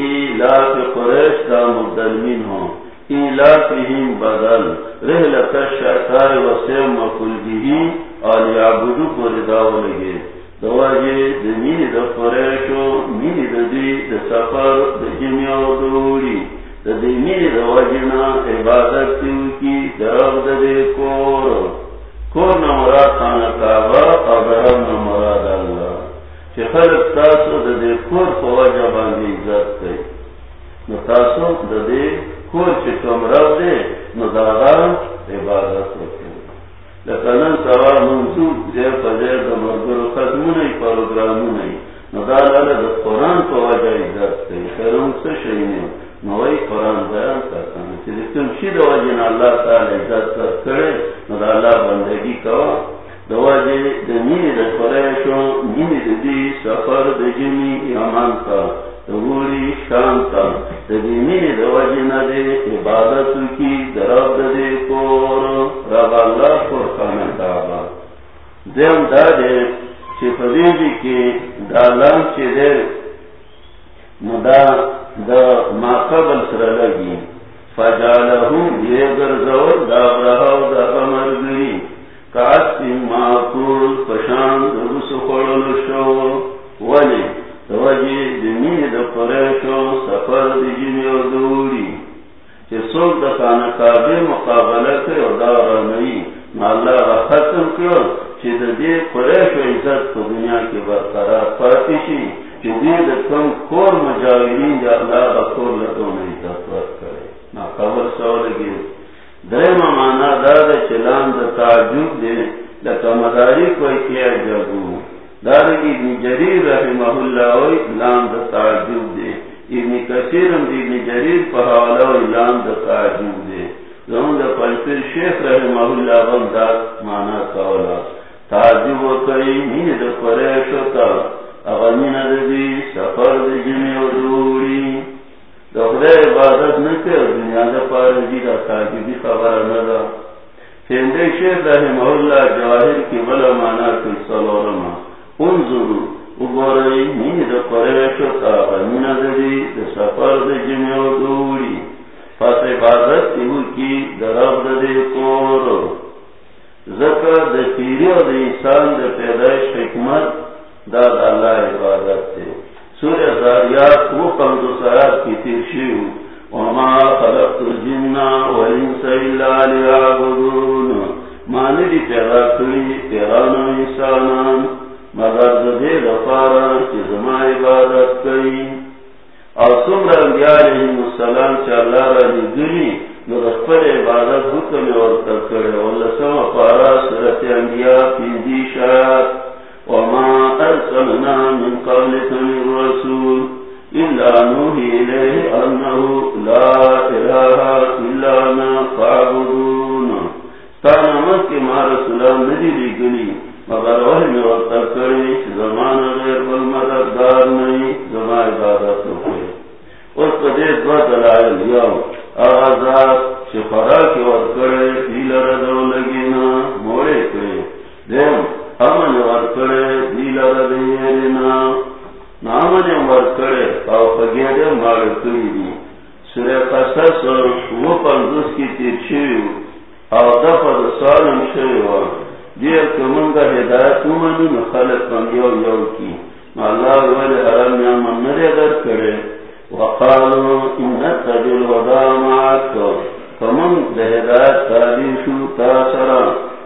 ایلاف قریش دا مبدلمین ہو۔ ایلافہم بدل۔ رحلت الشیطار و سیم مکل جہی اور یعبدو کو رداو لگے۔ دواجی دنی دا فریشو مینی دا دی دا سفر دا جمیو دوری دا دی مینی عبادت تیو کی درب دا دی کور کور نمراد خانا کعبا او درب نمراد اللہ چه خلق تاسو دا دی کور فواجہ باندی عزت کئی نو تاسو دا دی کور چه کم رب دی، نو داغا عبادت وکی لکنن سوا منصوب زیر پزیر دا مرگر ختمو نئی پروگرامو نئی نو دا لالا دا قرآن پا وجہ عزت کئی خیرون سا شئینیو نوئی قرآن بیان کرتانا چی دکتم چی دا وجہ اللہ تعالی عزت کرے نو اللہ بندگی کوا. دا وجہ دا مینی دا قریشو مینی دی سفر دا جمی امان کا دا گوری شام کا دا دی نا دے عبادتو کی دراب دے کور. رب اللہ کور خانا کعبا دیم دا دے چی پدیجی کی دا لان چی دے نو دا دا ما قبل سر لگی. فجالہو یہ گرزور دا دا کاسی ماکول پشان درس شو. ولی توجی دا پریشو سفر دوری. چی سوک دا کانکابی مقابلہ کرو دا رنئی را ختم کرو دا دی پریشو عزت کو دنیا کی برقرار پاتی شی چی دی دا کم کور مجاورین اللہ را کور کرے نا قبر سوالگی درم مانا دار چلان دا تعجب دے لکا مداری کوئی کیا جگو دار ابن جریر رحمہ اللہ وی لان دا تعجب دے ابن کثیرم دی ابن جریر پہاولا وی لان دا تعجب دے زمان دا پنپر شیخ رحمہ اللہ غم دا مانا کولا تعجب و کئی مین دا پریشو تا اغمین دا دی سفر دا جنی و دوری دا خدای عبادت نکے دنیا دا پارجی دا تاجبی خبر ندا فیندے شیخ رحمہ اللہ جواہر کی بلا مانا کی سلورما انظرو اگورائی مین دا قریشو تا غمین دا دی دا سفر دا جمعو دوری پس عبادت تیو کی دا رب دا دی کورو ذکر دا پیری و دا انسان دا پیدایش حکمت، دا دا اللہ عبادت تے سورہ زاریات وہ پندو سرات کی تیرشیو وما خلقت الجن والانس الا ليعبدون۔ معنی دی پیدا کری پیران و انسانان۔ مگر زدے دفارا چی زما عبادت کری۔ اور سمر انبیاء علیہم السلام چا اللہ را لگلی نو رخبر عبادت حکم اور تکڑے واللہ سما پارا سورت انبیاء پیندی شاید وما أرسلنا من قبلك من رسول إلا نوحي إليه أنه لا إله إلا أنا فاعبدون. تانا مكي ما رسولان ندی لگلی مگر وحی میں وقت کری زمان غیر بالمددگار نہیں زمان عبادت ہوئے اس کو دیکھ دو دلائل یو آغازات شفرا کی وقت کرے دیل ردو لگینا، موڑے کرے. دیم امن ورکڑے دیل ردینا نامن ورکڑے او پگیڑے مار کری دی سورہ قصص وہ پندوس کی تیر شیو او دفع سالم شیو دیر کمنگا ہدایت امنو نخلق من یو کی اللہ ولی حرم نعمن نرے در کرے وقالو انت دل ودا معاک کمن ده ہدایت تالیشو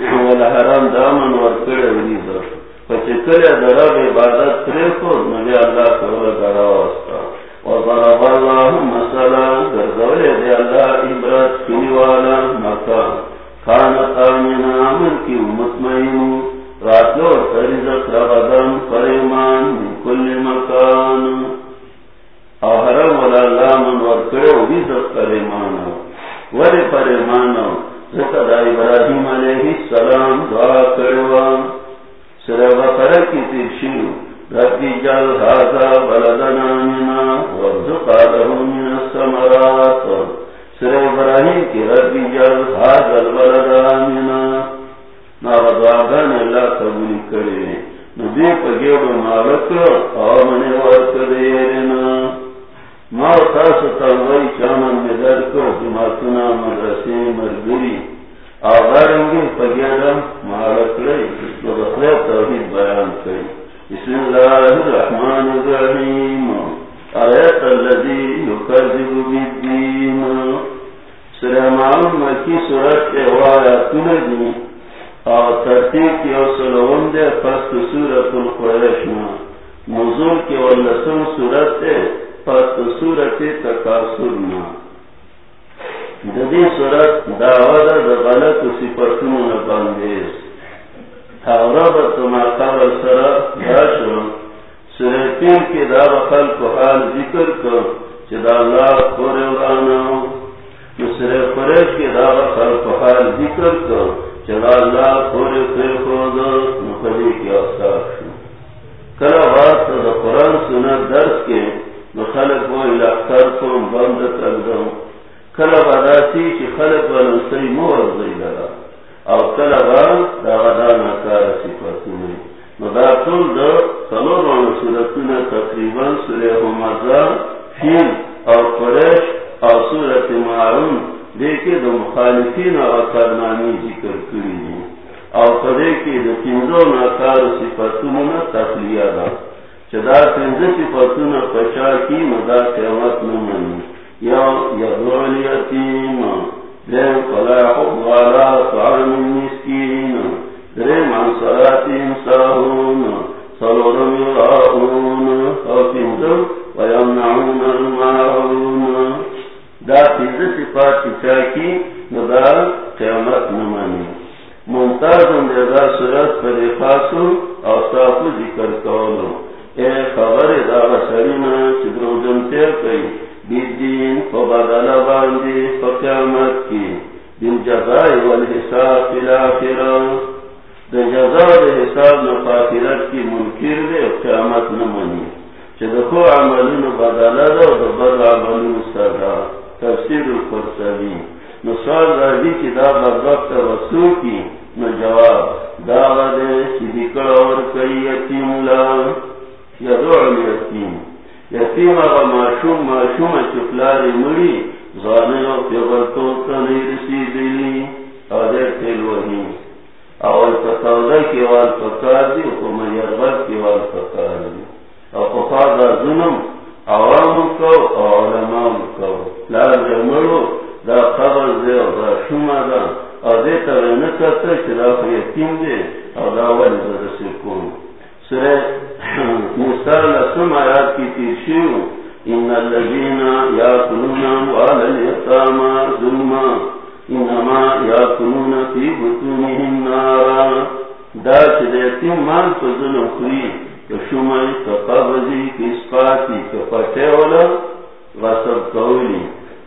ولا حرام دامن ورکڑے وریزا فچکر درب عبادت تو مجھے اللہ کرو گرا واسطا وضرب اللہ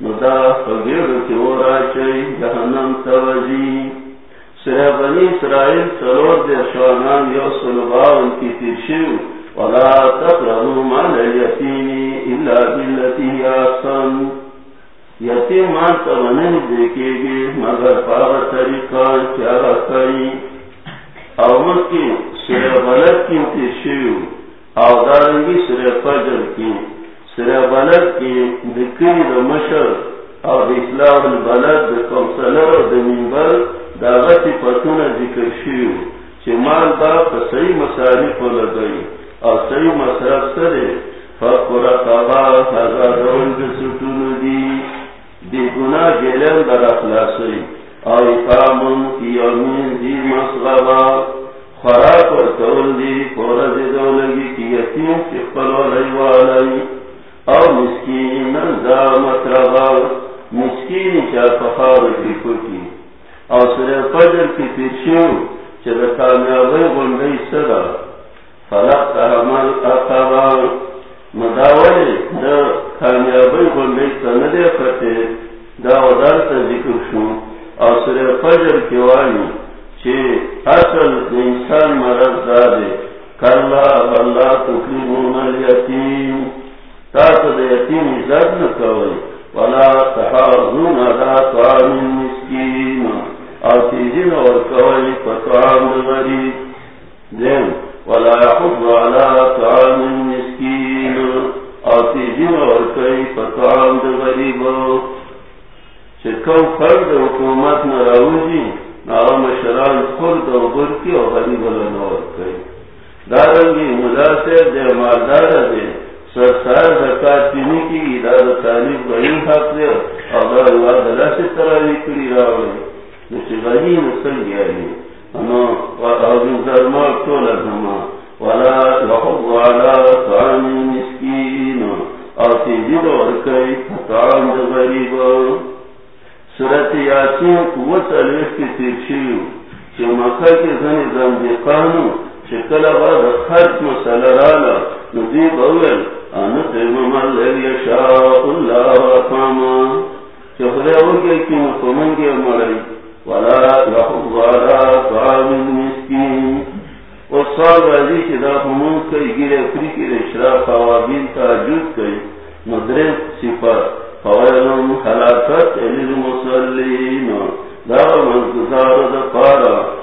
مدا فغیر کی اور آچائی جہنم توجی. سرہ بنی اسرائیل سلور دے شوانان یو سلباون کی ترشیو ولا تقربوا مال اليتیم الا بالتي هي احسن یتیم دیکھے گی مگر پاور طریقہ کیا رکھائی اور مت کی سرے غلط کی ترشیو اور دارنگی سرے فجر کی. سرا بلد کے نکری دا مشر او اسلام البلد دا کونسلر دا منبر دا غسی پتون ذکر شیو چه مال با پا صحیح مسارف لگئی او صحیح مسارف سرے فقر قبا حضار رون دا دی۔ دی گناہ جیلن در اخلاسی او اقامن کی امین دی مصغبا خوراک اور تول دی پورا دی دولگی کی یتیم کی پلو ریوالائی اور مسکین زامت رغاو مسکین چا پخار کی کتی اور سر فجر کی پیچھو چا کامیابی گنڈی صدا۔ فلق عمل اقاو مداولی دا کامیابی گنڈی سندے فتے دا ودار تا شو۔ اور سر فجر کی وانی چی اصل انسان مرض دادے۔ کلا اللہ تکریمون الیتیم تاسو د یتیم عزت نه ولا تحاضون على طعام المسكين او په طعام د غریب. دیم، ولا يحض على طعام المسكين او په طعام د چې کوم فرد حکومت نه راوځي، نو مشران او غریب له نور کوي مالدار دي سرسار زکات پینی کی ادار تعلیم غیر حق دے اور اللہ دلا سے تراوی کری راوی نسی غنی نسل گیاری انو وعظم ظلما طول زما ولا لحب وعلا طعام مسکین۔ اور تیزید ورکی طعام غریب۔ سورت یاسین قوت علیہ کی تیرشیو چه مکہ کے زنی زندقانو شکل بعد خرچ مسئلہ رالا اول. من کی کے مرائی ولا طعام راضی کی دا ہمون کئی گرے کی خوابین کئی. مدرس صفت فویلن دا منتظار دا پارا.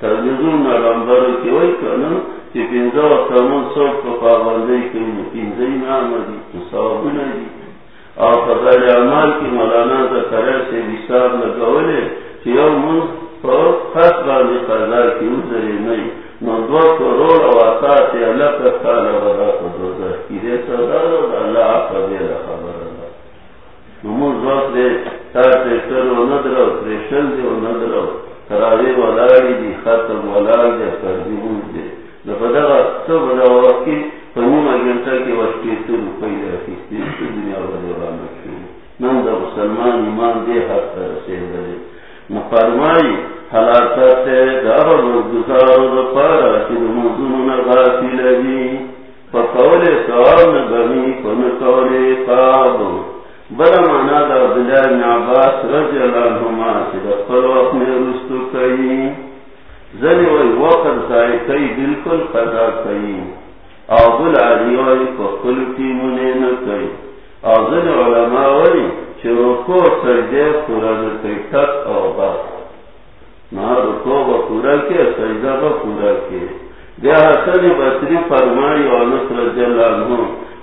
ثواب دي تلویزیون نه لمبرو کې وای کنه چې پنځه وخت مون څوک په پابندۍ کوي نو او فضل اعمال کې مولانا زکریا سے حساب لګولې چې یو مون په خاص باندې قضا کې وزري نه نو دو کروڑ او اتا ته الله په ودا په دوزه کې دې صدا الله په دې خبره ده. نو موږ ځواب دې تاسو ته ورو نه درو پرېشل دې ورو نه درو. تراوی ولاړی دي ختم ولاړ دي، ترجمه دي. نو په دغه څو بل وخت کې په نیمه ګنټه کې ورته څه روپۍ راکېستې دنیا ورانه شي نن د مسلمان ایمان دې حق ته رسېدلی. نو فرمایي حلاکت دغه ګزارو لپاره چې د موضوعونو نه غافل دي. په قول سوال نه غني په نه بل معنا د عبد بن عباس رضی الله عنهما چې د خپل وخت نه رستو کوي زنی وی وقت ځای کوي بالکل قضا کوي او بل علی وی په خپل ټیمونه نه کوي او ځنی علما وی چې رکوع سجده قرآن کوي تک او بس نہ رکوع و پورا کې سجده و پورا کې بیا حسن بصری فرمایي او انس رضی الله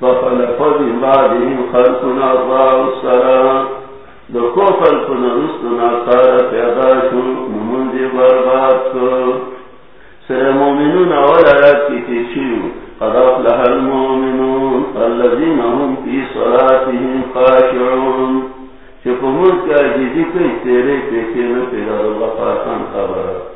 فخلف من بعدهم خلقنا ضاعوا الصلاة دکو خلقنا رسلنا کار پیدا شو نمون دی برباد کر سر مومنون اول آیات کی تیشیو قد افلح المومنون هم صلاتهم خاشعون. کئی تیرے پیکے پیدا خاصان خبر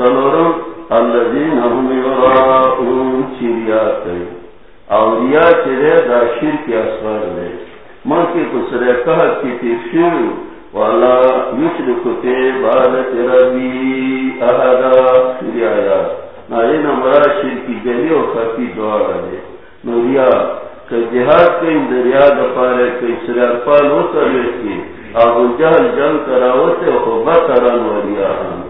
سلورم الذین هم یراؤون چیریا کئی. اولیا چرے دا شرک اصغر لے من کی کسرے کہت کی تیشیرو والا یشرک تے بالت ربی احدا. ریا ناری نمرا شرکی جلی و خفی دوارا دے. نوریا کہ جہاد کے دریا دفارے کئی سریار پال ہو کر کی. ابو جہل جنگ کراوتے ہو بطران ولیا پسر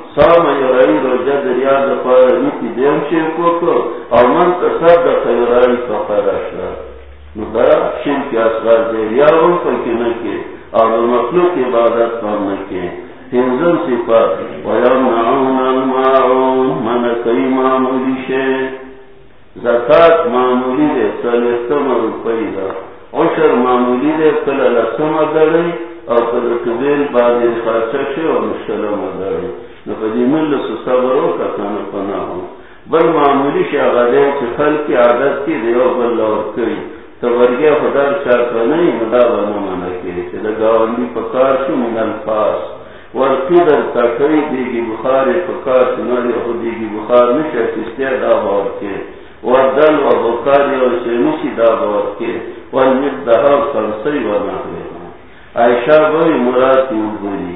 سام یرائی روجہ دریا دفار نیتی دیو شرکو کر اور من تصدق یرائی فقد اشرف ندا شرک اصغر دریا ہم پکی نکے اور مخلوق عبادت پر نکے تنزل صفات. ویمنعون الماعون من کئی معمولی شیخ زکات معمولی دے سلستم روپئی دا عشر معمولی دے کل لسم دڑی اور کل کبیل بعد خرچش اور مشکلم دڑی نفدی کتن پناہو بل معمولی چی کی عادت کی دیو بل لور کری تورگی نہیں مدا بنا منکی چی لگاوندی پکار شو من الفاس ورقی در تکری دیگی بخار پکار سنالی خود دیگی بخار نشا چستی دا بار کے ودل و بخاری و شنشی دا بوت کے والمد دہا خرسی و نحوی عائشہ بوی مراد یوگوری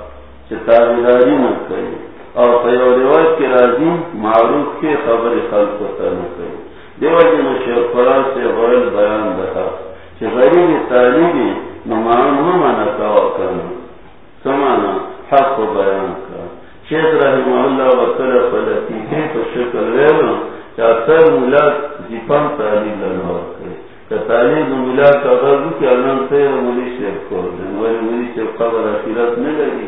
چه تابداری نکئی او پیو روایت کی رازی معروف کے خبر خلق تا نکئی دیو جن شیخ فران سے غیل بیان دہا چه غریب تعلیمی نمان ممانا کوا کرنا۔ سمانا حق و بیان کا شیخ رحمہ اللہ وکر فلطیفی پر شکل ویلو کہ اکثر ملاد زیپان تعلیم لنور کرے۔ کہ تعلیم ملاد کا غرب کی علم سے ملی شیخ کو دیں۔ ملی شیخ قبر اخیرت میں لگی۔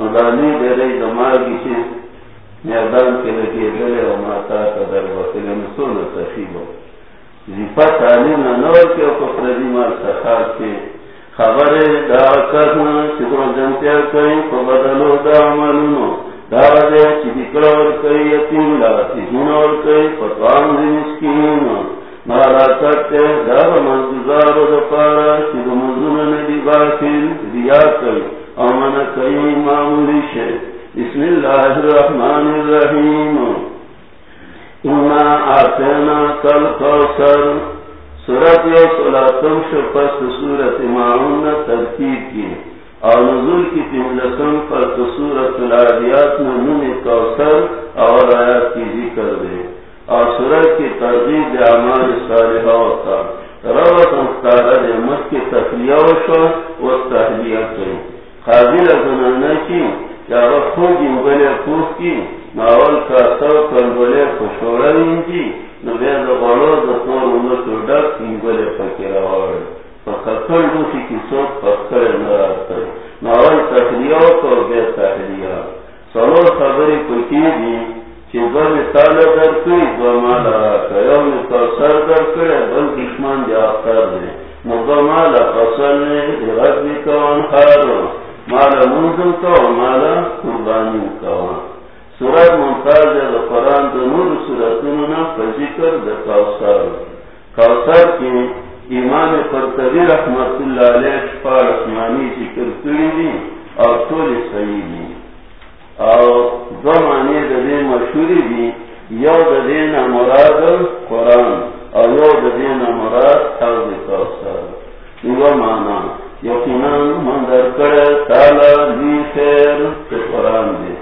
ندانی دے رئی دماغی چه میردان کے لگے دلے و ماتا تا در وقت لنسون تخیبا دیپار تعلیم ننور کے و پردی مال سخار کے۔ خبر دا کرنا چکر جنتیا کئی فبدلو دا عملونو دا دے چی دکڑور کئی یتیم لاتی جنور کئی فتوان دی مسکینو۔ مالا کرتے، دا بمزدزارو دا پارا چی دا مزدون ندی باکل ریا کئی امن کئی معمولی شے۔ بسم اللہ الرحمن الرحیم۔ انا آتینا کل کوسر سورت یو سولاتم شپس سورت معاون ترتیب کی۔ اور نزول کی تملسم پر سورت العادیات میں نون کوثر اور آیات کی ذکر دے۔ اور سورت کی ترغیب اعمال صالحہ ہوتا روت مختار مت کی تخلیہ شو و تحلیہ کی قابل زنانہ کی کیا وقت جنگلے پوس کی ناول کا سو کنگلے خوشورن کی نو بیا د غړو د تور ونو ته ډک نیولې پکې راوړ په خپل دوی کې څوک پکړ نه راځي نو اول تحلیه او بیا تحلیه څلور خبرې پکې دي چې ځل تعالی درکې مال راکړ یو نو سر درکړ بل دشمن دی اختر دی. نو دوه مال فصل نه رضی کوان خارو مال منځم کو مال قرباني کوان سورت ممتاز ہے قرآن دو نور سورتنا پر دا کوثر. کوثر کی ایمان پر رحمت اللہ علیہ شپار اسمانی ذکر کری دی اور طول صحیح دی. اور دو معنی دا دے مشہوری دی. یو دا دین مراد قرآن اور you the then Murad Hauz Kausar. You معنی. یقیناً مندر کرے تالا نی خیر سے قرآن دے۔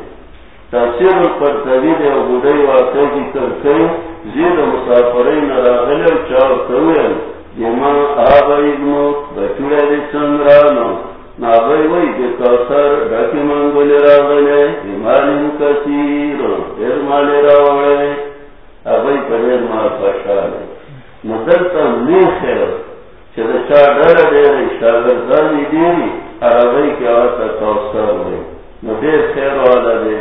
تاثیر پر ترید و بدئی واقع کی کرکئی زید مسافرین راغل چاو کوئل یما آبائی نو بچوڑے دی چندرانو نابائی وی دی کوثر ڈاکی منگولی راغلے ایمالی کثیر ارمالی راوڑے۔ ابائی پر ارمال پشارے مدر تا نی خیر چه دا ڈر دیری شاگردانی دیری، عربی کی آتا نو دیر خیر والا دے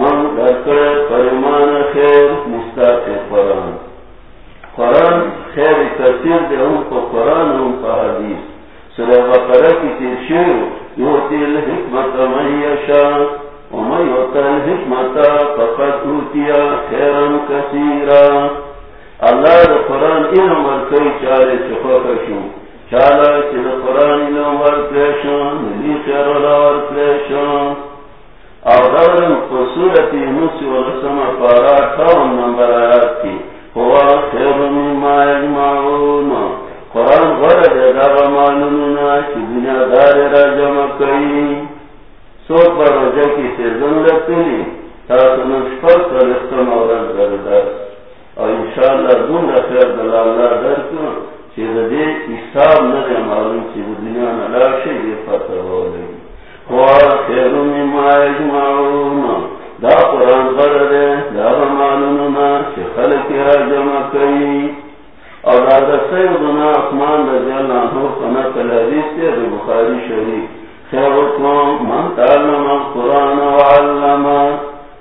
من پریمان خیر مستاق قرآن. قرآن خیر کثیر دے کو قرآن کا حدیث. سورہ بقرہ کی یوتی الحکمت من یشا. ومن یوتا الحکمت فقط اوتیا خیرا کثیرا. اللہ دا قرآن علم ورکی چارے چخوا کشو چالا چی دا قرآن علم ورکیشن نلی خیر اللہ ورکیشن اور صورت نسی و رسم پارا ٹھاون نمبر آیات کی۔ ہوا خیر مما یجمعون۔ قرآن غرد داغ معلومنا چی دنیا دار را جمع کئی۔ سو پر رجا کی سیزن لکلی تاسو نشپر کرستم اور دردر اور انشاءاللہ دون خیر دلاللہ در کن، چی دے حساب ندے معلوم چی دنیا نلاشی یہ فتح ہو لگی خیر مما یجمعون دا قرآن غرد دا معلوم معلومنا چی خلق را جمع کئی. اور دادا سیدنا عثمان رضی اللہ عنہ قنات الحدیث کے بخاری شریف. خیر خیرکم من تعلم القرآن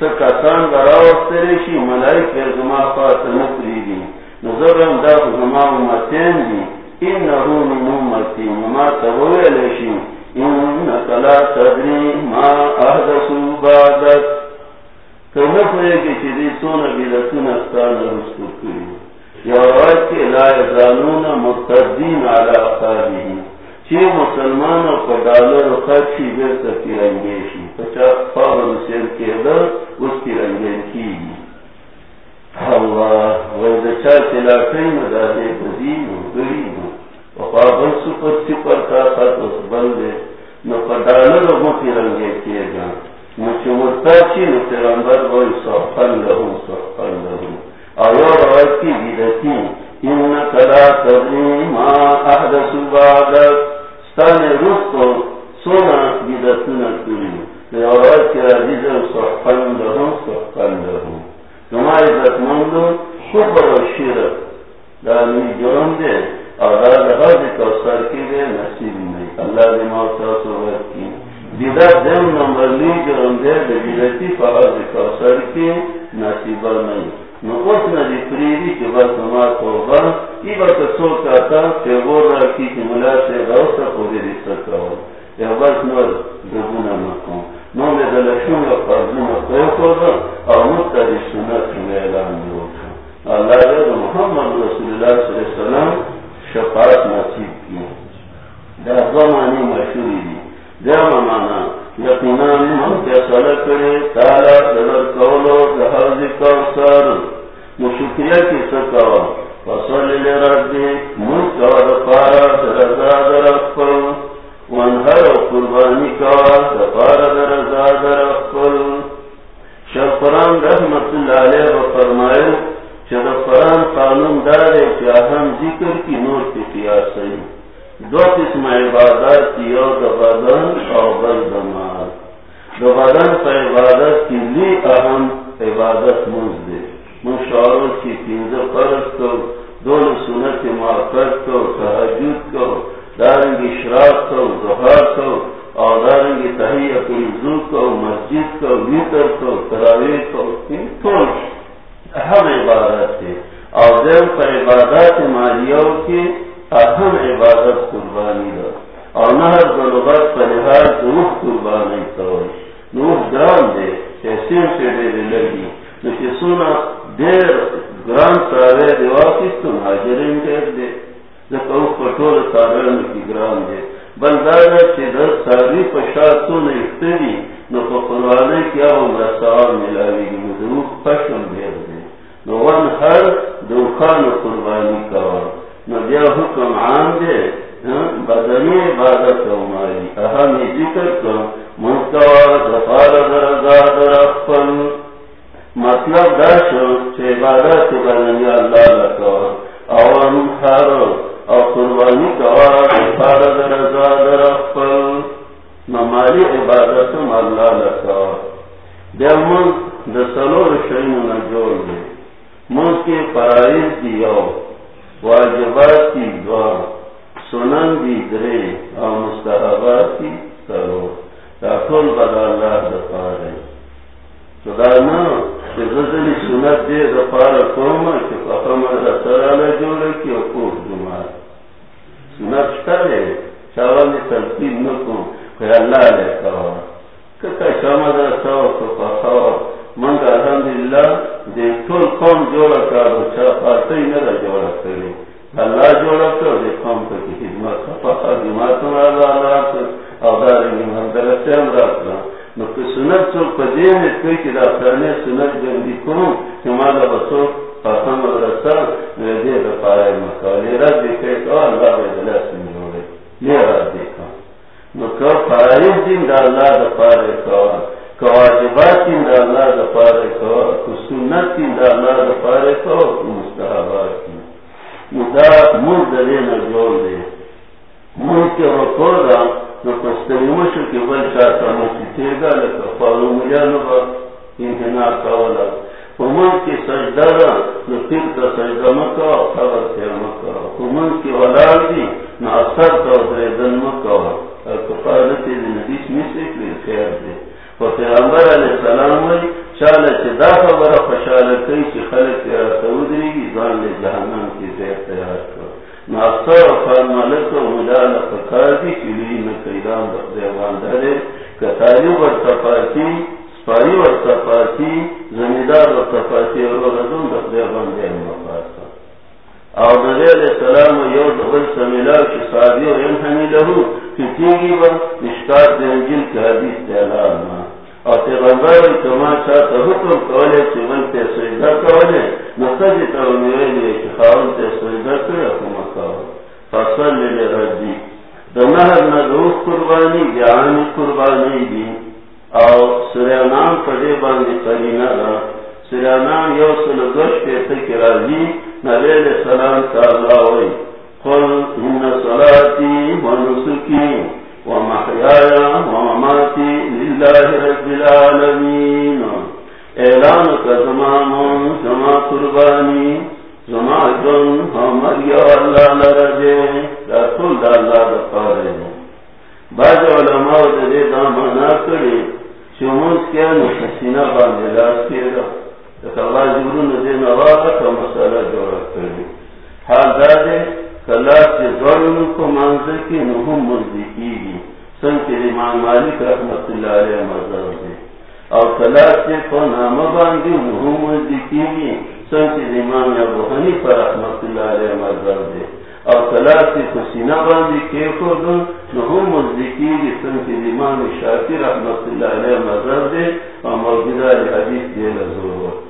سکتان براوست ریشی ملائک بیر زما خواست نکری دی نظرم دا زما امتین دی۔ انہو من امتی مما تبوی لیشی انکا لا تدری ما احدثو بعدت تو نفرے کی چیزی سونا بیلتون استان رسکو کری۔ یا روایت کے لا یزالون مرتدین علی اقابہم چی مسلمان کو ڈالر خرچی بیر سکی رنگیشی پچا فاغل سیر کے در اس کی رنگین کی اللہ وید چا مدادے و و. سپر سپر کا خط اس بندے. نو پا ڈالر مکی رنگے کیے گا. مچی مرتاچی نو تیرانبر وی صحفن لہو صحفن لہو. روایت کی بیدتی انکا ما احدث ستان رستو سونا بیدتنا کری روایت کی عزیز صحفن لہو صحفن لہو نما عزت مندو و شرک دانی جرم دے اور حج کوثر کی دے نصیب نہیں اللہ نے موتا سو کی. بیدت دم نمبر لی جرم دے دے بیدتی فحج کوثر کی نصیبہ نہیں نو کا اللہ محمد رسول شفاعت نصیب کی دا مشہوری دی دا یقینا من کرے تالا دلر کولو دہاز کوثر مشکریہ کی فصل ملک و دفارا درزا وانہر و قربانی کوا دفارا درزا درفل شفران رحمت اللہ علیہ و فرمائے چل قرآن قانون دارے کیا ہم ذکر کی نور کی قیاس دو قسم عبادت کی اور دبادن اور بل دماغ دبادن پر عبادت کی لی اہم عبادت منز دے مشاورت کی تینزہ فرض کو دونوں سنت معقد کو، تحجد کو دارنگی شراق کو ظہار کو اور دارنگی تحیت الزو کو، مسجد کو ویتر کو، تراویح کو تو اہم عبادت ہے اور دل پر عبادت مالیوں کی اہم عبادت قربانی ہے اور نہر ضرورت پر روح قربانی کرو روح گرام دے ایسے سے دے دے لگی۔ لیکن سونا، دیر گران سارے دیواقی حاضرین دیر دے۔ زکو پٹول سارن کی گران دے۔ بلدار چی در ساری پشاتو نیفتری نو پا قرآنے کیا ہم رسال ملاوی گی مدروف پشن دیر دے۔ نو ون ہر دوخان قربانی کوا۔ نو حکم عام دے ہاں، بدنی عبادت و مالی اہم ذکر کم مستوار دفار درزاد رفن مطلب دا شو عبادت بدنی اللہ لکوا اوان خار او قربانی کوا دفار درزاد رفن نمالی عبادت اللہ لکوا بیا من دسلور شئین نجور دے۔ من کے فرائض دیو واجبات کی دعا سنن دی درے او مستحبات کی سرو داخل بدا اللہ دفار ہے خدا نا کہ غزلی سنت دے دفار کوما کہ فقم رسر علی جوڑے کی اکوف جماعت سنت شتر ہے چاوالی تلقیب نکو کہ اللہ لے کوا۔ کہ شامد رسو تو فقاو منگا الحمدللہ دے ٹول جوڑا کر نہ جوڑا کرے اللہ جوڑا کر دے قوم کو کی خدمت اللہ سے ہم نو کہ سنت چو پدے میں کوئی سنت جلدی کروں کہ مالا بسو فاطم دے دیکھے تو اللہ بے دلہ جوڑے یہ دیکھا نو کہ دن اللہ کوا کواجبات اللہ سنت دن اللہ دا کو مستحبات دن دا ملک دلے نا جوڑ دے۔ کے رکو دا، نو پستری بل چاہتا لکا مجانو با انہنا کولا فمن کی سجدہ دا، نو تیر تا سجدہ مکا تیر مکا۔ فمن کی ولال دی، نو اثر تا مکا۔ دی خیر پیغمبر علیہ السلام وی چاله چې دا خبره خوشاله کوي چې خلک یې راټولېږي ځان له جهنم کې ځای تیار کړ نو اکثر فرمالک او ملاله پکار دي چې لوی نه کیدان د خدای باندې که تعلیم ورته پاتې سپایي ورته زمیدار ورته پاتې، او رضون د خدای باندې مفاسه او نبی علیہ السلام یو دبل سمیلا چې صحابي او ام حمیله چې تیږي و مشکات د انجیل کې حدیث دی الله او پیغمبر کما حکم کولے من تے سجدہ کولے نسجی تو خاون تے سجدہ کرے، حکم کولے۔ فصل لے رجی ندوخ قربانی بیانی قربانی دی۔ او سریانام پڑے باندی قرینہ سریانام یو سلگوش پیتا کی راجی نبی کا اللہ ہوئی۔ قل صلاتی ومحياي ومماتي لله رب العالمين. اعلان كزمان زما قرباني زما جن همريا الله لرجه رسول الله دفاره بعض علماء دې دا معنا کړی چې موږ کې نو سینه لاس کېدا د الله جوړونو دې نه واقعه مسله جوړه حال دا کلا سے ظلم کو کی نحم مزدکی گی سن کے امام مالک رحمت اللہ علیہ مذہب دے اور کلا سے کو نام باندھی نحم گی سن کے امام ابو حنیفہ رحمت اللہ علیہ مذہب دے اور کلا کو سینہ باندھی کے کو گی سن کے امام رحمت اللہ علیہ مذہب اور موجودہ حدیث دے وقت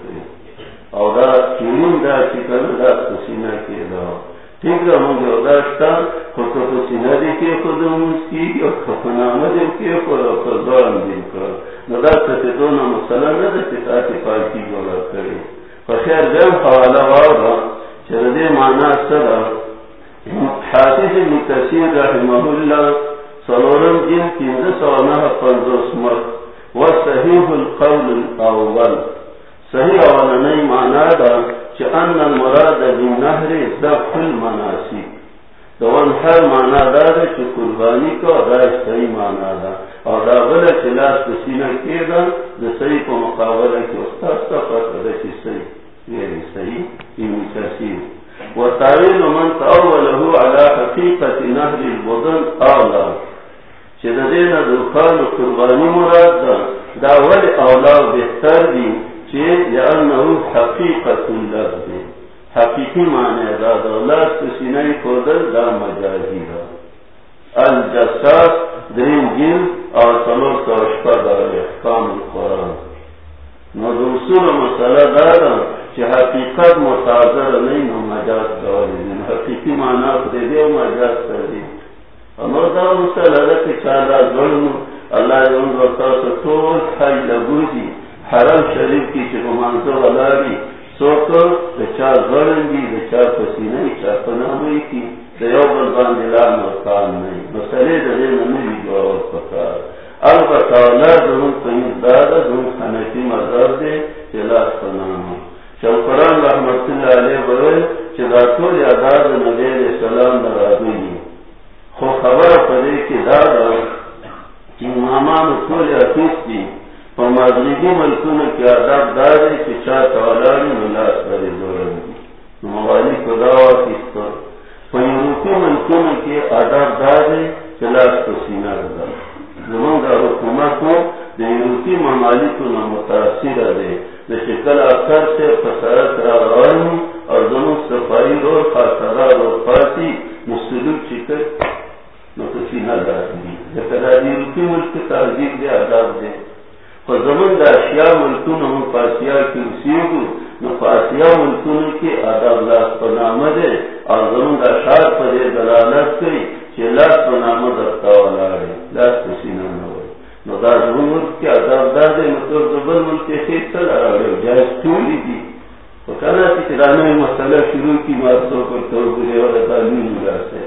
اور دا چنین دا چکن دا سینہ کے دا ٹھیک ہے مجھے اداشتا خود کو سینہ دے کے خود کی اور خفنامہ دے کے خود اور دوران دے کر سے دونوں مسئلہ نہ دے پتا کی پارٹی کرے خیر دیم حوالہ واؤ چل دے مانا سر حافظ ابن رحمہ اللہ سلورم جن تین سو نہ مرد و صحیح القول الاول صحیح اول نہیں مانا دا ان المراد بالنهر ذبح المناسك دوان هر معنا دا ده چې کو دا صحیح معنا ده او دا بل چې لاس په سینه کې ده صحیح په مقابله کې استاد څه ده چې صحیح. یعنی صحیح یعنی تصحیح وتعویل من تأوله على حقیقت نهر البدن اولا. چې د دې نه د قرباني مراد ده دا ول اولا بهتر دي حقیقت لفظ حقیقی معنی دا دولت سینئی کودل دا مجازی دا الجساس درین جن اور سلور سوشپا دا احکام قرآن۔ نو دوسر مسئلہ دارا چی حقیقت متاظر نہیں نو مجاز دولی دین یعنی حقیقی معنی دے دے و مجاز کر دی امر دا مسئلہ دا کہ چالا ظلم، اللہ یعنی یون رتا ستول خی لگوزی حرم شریف کی چی منظر علاری سوکو دچا ظلم دی دچا پسینی چا پنامی کی۔ دیو بلبان دلان وقان نہیں۔ مسئلے دے نمی جواب پکار۔ البتہ اللہ دون قیمت دادا دون خانتی مذہب دے چلاس پناما شوقران رحمت اللہ علیہ بوئے چلا طول یاداد نبی علیہ السلام نرابینی خو خبر پدے کی دادا چی مامان طول یاتیس دی فمازلیگی ملکون کی عذاب دارے چی چاہ تولانی ملاس پدے دورن دی۔ موالی خدا کداوا کستا فیروکی ملکون کی عذاب دارے چلاس کو پسینہ دارے زمان دا حکومت دا یوروپی ممالکو نا متاثر دے۔ دا شکل اکر سے فسارت را روانی اور زمان صفائی رو خاصرا رو پاسی مسلوک چکر نتسینہ دارنی لیکن دا یوروپی ملک تازیق دے عذاب دے۔ فزمان دا اشیاء ملکون ہم پاسیا کی اسیگو نو پاسیا ملکون کی عذاب لاس پنامہ دے اور زمان دا شار پدے دلالت کئی کہ لاس تو نام والا ہے لاس کسی نام نہ نو دا زمن ضرور کیا عذاب دار دے مطلب زبر ملک کے خیت چل رہا ہے جائز تولی دی تو کہنا کہ کرانے مسئلہ شروع کی مارسوں کو تو گرے اور تعلیم ملا سے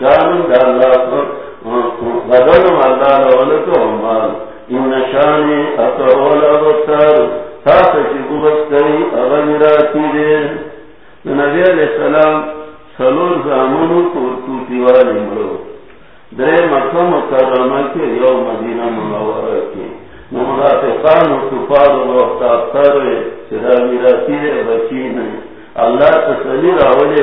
جانم دا اللہ پر، بدنم اللہ لولکو ان ابتر. چی کئی اغنی راتی دیر. نبی علیہ السلام سلور زامنو مرو. درے مکہ مکرمہ کے یو مدینہ منورہ کے. منافقان و کفار و چرا اللہ تسلی راولے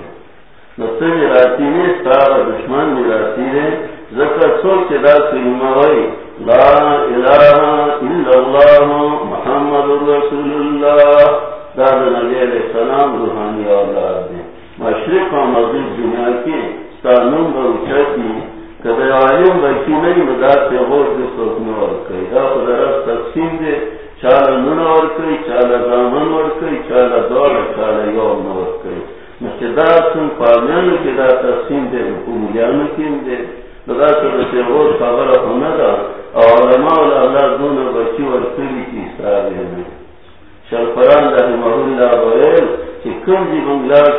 راتی نے سارا دشمن مراتی ہے۔ ذکر سو لا الہ الا اللہ محمد رسول اللہ داد نبی علیہ السلام روحانی اولاد دے مشرق و مغرب دنیا کے قانون بروچتی کدی عالم بچی نہیں سے سوچنے اور کئی دا تقسیم دے۔ چالا نون اور کئی چالا دامن اور کئی چالا دور چالا یوم اور کئی مشدار سن کی دا تقسیم دے کیم دے. دا سے غور خبر ہونا دا علماء دون بچی کی دے شرفران رحمہ اللہ کہ کم جی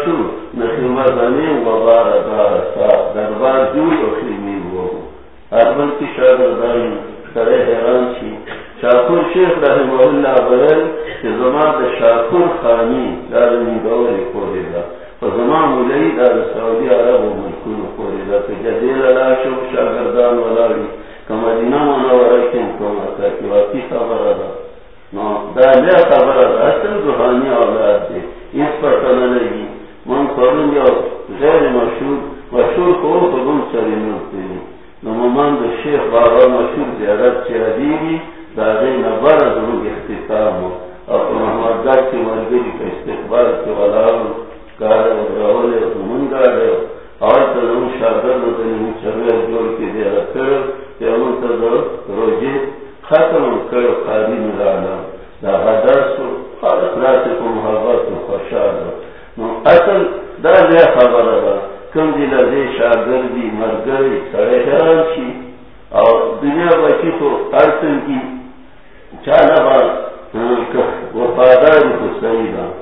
شو نخیمہ زمین دار سا، دربار جوی و خیمی ہو اربن کی شاگردان حیران چی شاکر شیخ رحمہ اللہ کہ زمان دا شاکر خانی دار نیگوری کوری دا فزمان ملئی دار سعودی عرب و ملکون کوری دا کہ جدیر اللہ شو شاگردان ولاوی کمدینہ منورہ کم کومتا کی واقعی خبر دا دا لیا خبر دا اصل روحانی اولاد دے۔ اس پر تنہ من قرن یا غیر مشہور مشہور کو بگم چلی نوکتے دی۔ نمان دا شیخ بابا مشہور زیادت چی حدیبی دا غیر نبار ضرور اختتام ہو۔ اور محمد دا کی مرگری کا استقبال کے ولاو چالا بات وفادار کو صحیح رہا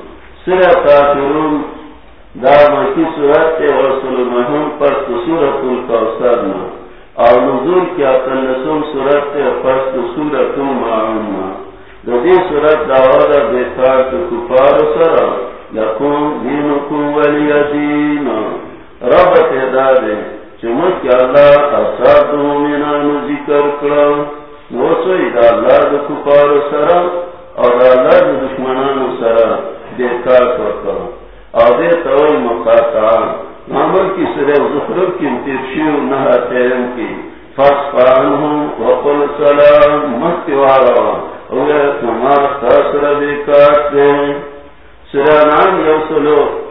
سورہ کافرون دا مکی سورت تے رسول مہم پر سورت الکوثر نا اور نزول کیا تلسم سورت تے پس سورت المعون ددی سورت داور بیکار کفار سرا لکم دینکم ولی دین۔ رب تعداد چمت کیا اللہ اصاب مومنان ذکر کرو۔ وہ دا اللہ دا کفار سرا اور دا اللہ دا دشمنان سرا بیکار کرو اور دے کی زخرف کی تیرم کی۔ فاسفانہم وقل سلام مستوارا تمہار تاثر بیکار دیں سرانان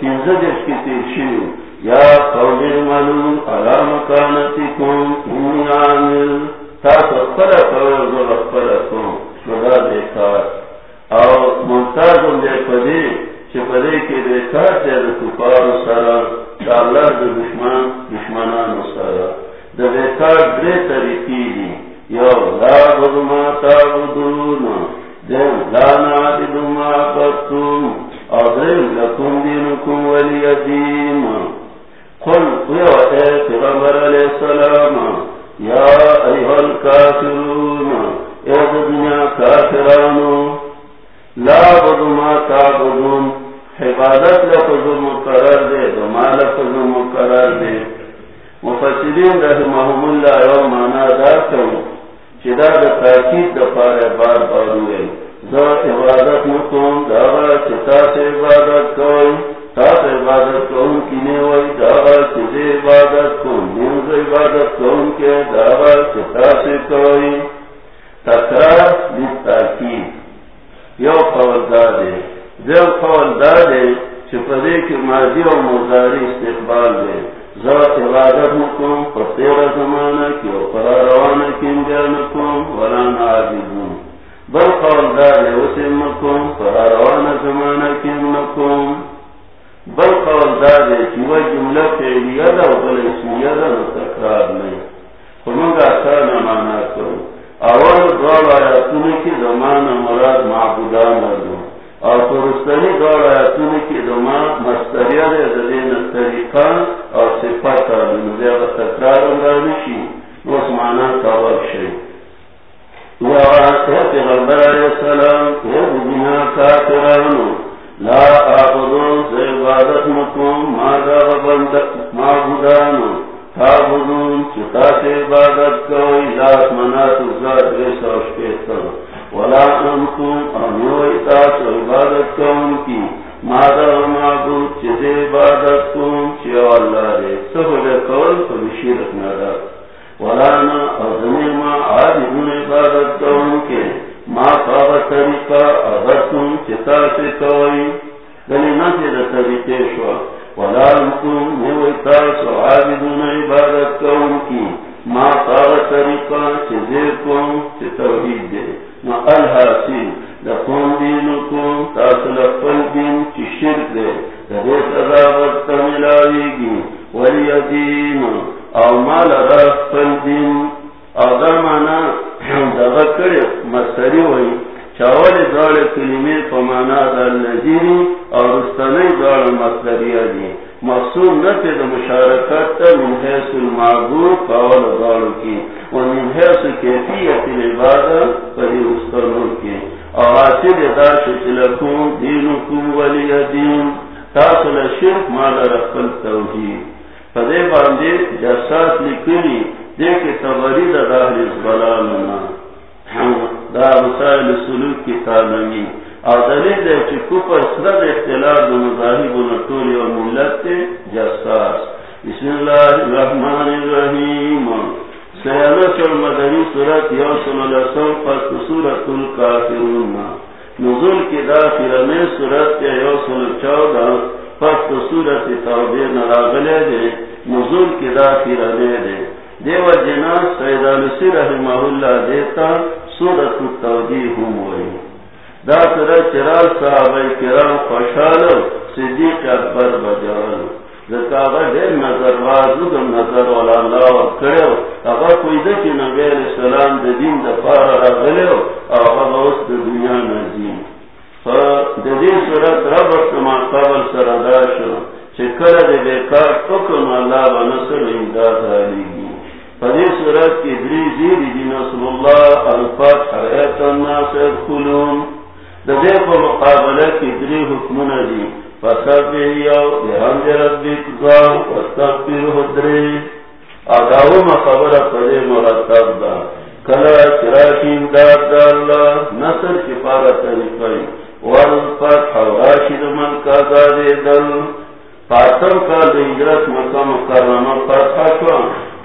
کی تیرشیو یا قوم ملون علا مکانتکم شدا بیکار اور ممتازم دے پدی چپدے کے بیکار دے دے کفار سارا دا اللہ دے دشمن دشمنان و سارا دے بیکار درے طریقی دی یو، لا بدما تابدون دیم لا نعبد ما عبدتم. اور درم لکم دینکم ولی دین. قل قیو اے پیغمبر علیہ السلام، یا ایوہ الكافرون اے دنیا کافرانو لا بدو ما تعبدون. حفاظت لفظ مقرر دے دما لفظ مقرر دے. مفسرین رحمهم اللہ یو مانا دا کرو چدا دا تاکید دا پارے بار بار ہوئے دا عبادت مکون دا چتا سے عبادت کوئی تاس عبادت کون کینے وئی داغا چیزے عبادت کون نیوز عبادت کون کے داغا چتا سے کوئی. تکرار بیت تاکید. یو قول دادے دیو قول دا دادے چپدے کی ماضی و مزاری استقبال دے ذات عبادت مکم پر تیرہ زمانہ کی و پرا روانہ کی انجان کم ولانا عابدون بل قول دادے اسے مکم پرا روانہ زمانہ کی مکم بل قول دا دادے چیوہ جملہ فعلیہ دا و بل اسمیہ دا تکرار نہیں خمونگا سانا مانا کرو. اول دوار آیاتون کی زمان مراد معبودان دو اور پرستانی دوار آیاتون کی زمان مستریہ دے طریقہ اور صفت دنو تکرار اندرنشی مانا کور شئی وآتے پیغمبر علیہ السلام کافرانو، لا آبدون سے عبادت مکم مادا وبندت معبودانو. تابدون چتا سے عبادت کوئی لاس منات ازاد ریسا اشکیتا ولا انتم انیو اتاس عبادت کون کی مادا و معبود چیزے عبادت کو کون چیو اللہ رے سفر کول پر شیرک ندا ولا نا ازمی ما عابدون عبادت کون کے ما قاب طریقہ عبادتون چتا سے کوئی. دلی نسی دا طریقے شوا. ولا انتم نیویتاس عابدون عبادت کون کی ما طریقہ کون توحید دے ما الحاسی لکون دینکون تاصل دین شرک دے عذابت ولی دین او مال اقبل دین او دا مانا مستری ہوئی چاول دوڑ کلمے پمانا دل نجیری اور استنی دوڑ مصدریہ دی مقصود نہ تھے تو مشارکت من حیث المعبود قول دوڑ کی و من حیث کیفیت العبادت پری استنوں کی اور حاصل داش چلکون دینکم ولی دین. تاصل شرک مال رفل توحید. فدے باندے جسات لکلی دیکھ تبری دا داہر اس دا مسائل سلوک کی تعلیمی. اور دلیل دے چی کفر سرد اختلاف دو مذاہب و نطوری و ملت تے جساس. بسم اللہ الرحمن الرحیم. سیالت المدنی صورت یوصل لسم پس صورت الكافرون نزول کی داخل میں صورت یوصل چودہ پس صورت توبے نراغلے دے نزول کی داخل میں دے دیو جنا سیدان سی رحمہ اللہ دیتا صورت التوبی ہم ہوئی۔ دا صورت چرال صحابہ کرام خوشحال صدیق اکبر بجال نظر نظر والا اللہ کوئی نبی علیہ السلام دین دا دنیا نزیم۔ دا دین صورت ما قبل سرداشو چکر دا بیکار تکن اللہ و نصر امداد آلیگی فدی صورت کی دری زیری دی نصر اللہ الفاتح حیات الناس ادخلون دے پا مقابلہ کی دری حکمون دی. خبر پڑے مرتب دا. کلا چراکین داد دا اللہ. نصر کی پارا طریقائی والفتح وراشد من کا دادے دل. پاتم کا دنجرت مقام کرنما فتح شوان.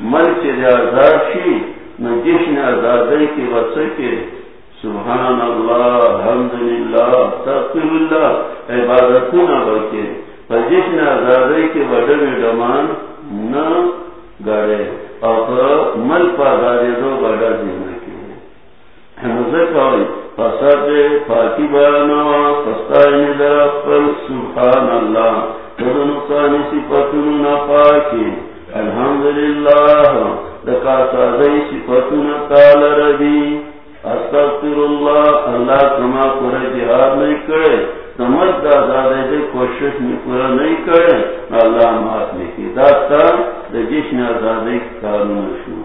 ملک دی آزاد شی نجشن آزادی کی وسکے سبحان اللہ الحمدللہ تغفر اللہ عبادتنا بکے فجس نے آزادی کے وڈے میں ڈمان نہ گڑے اور مل پا گاڑے دو بڑا دینا کے۔ نظر فساد فاکی بیانوا فستائن در اقبل سبحان اللہ تدو نقصانی صفتن نپاکی الحمدللہ دکا سازی تال ربی. استغفر اللہ اللہ کما پورا جہاد نہیں کرے سمجھ دا زیادہ دے کوشش میں پورا نہیں کرے، اللہ مات میں کی داستا دے جشن آزادی کارون شو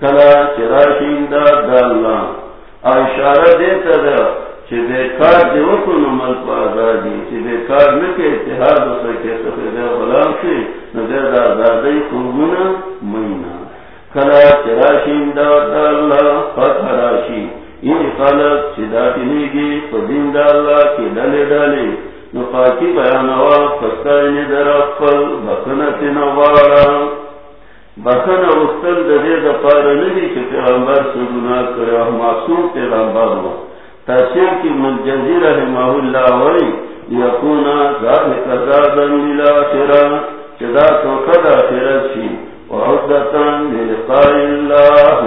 کلا چراشین دا دا اللہ اشارہ دیتا دا بیکار دے وکو پا آزادی چھ بیکار نکے، اتحاد ہو سکے سفید غلام سے آزادی مہینہ اللہ فتح گی ڈالے ڈالے۔ نفاقی بیانوا در بخن اختل دے دپار ندی چھ پیغمبر سے گناہ کرے معصوم پیغمبر تاثیر کی منجزی رحمہ اللہ وی یکونا ذالک زادن للآخرہ چدا تو توقد آخرت شی وعدتن للقاء اللہ،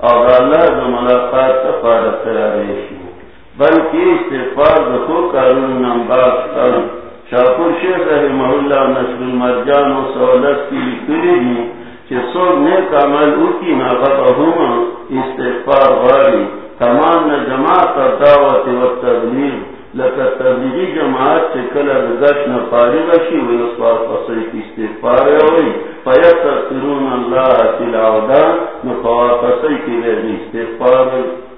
اور اللہ جو ملاقات سفارت تیاریشی بلکہ استفار دخو کارون نمباز کرن شاپور شیخ رحمہ اللہ نسل المرجان و سولت کی لکلی دی چھ سوگ نیک عمل اوکی ناغبا ہوا استفار غاری تمام جماعت اور دعوت و تبلیغ لکہ تبلیغی جماعت سے کل رگش نپاری بشی وی اسوار فصل کی استفار ہوئی فیتقرون اللہ تلاودا نفوا فصل کی وی استفار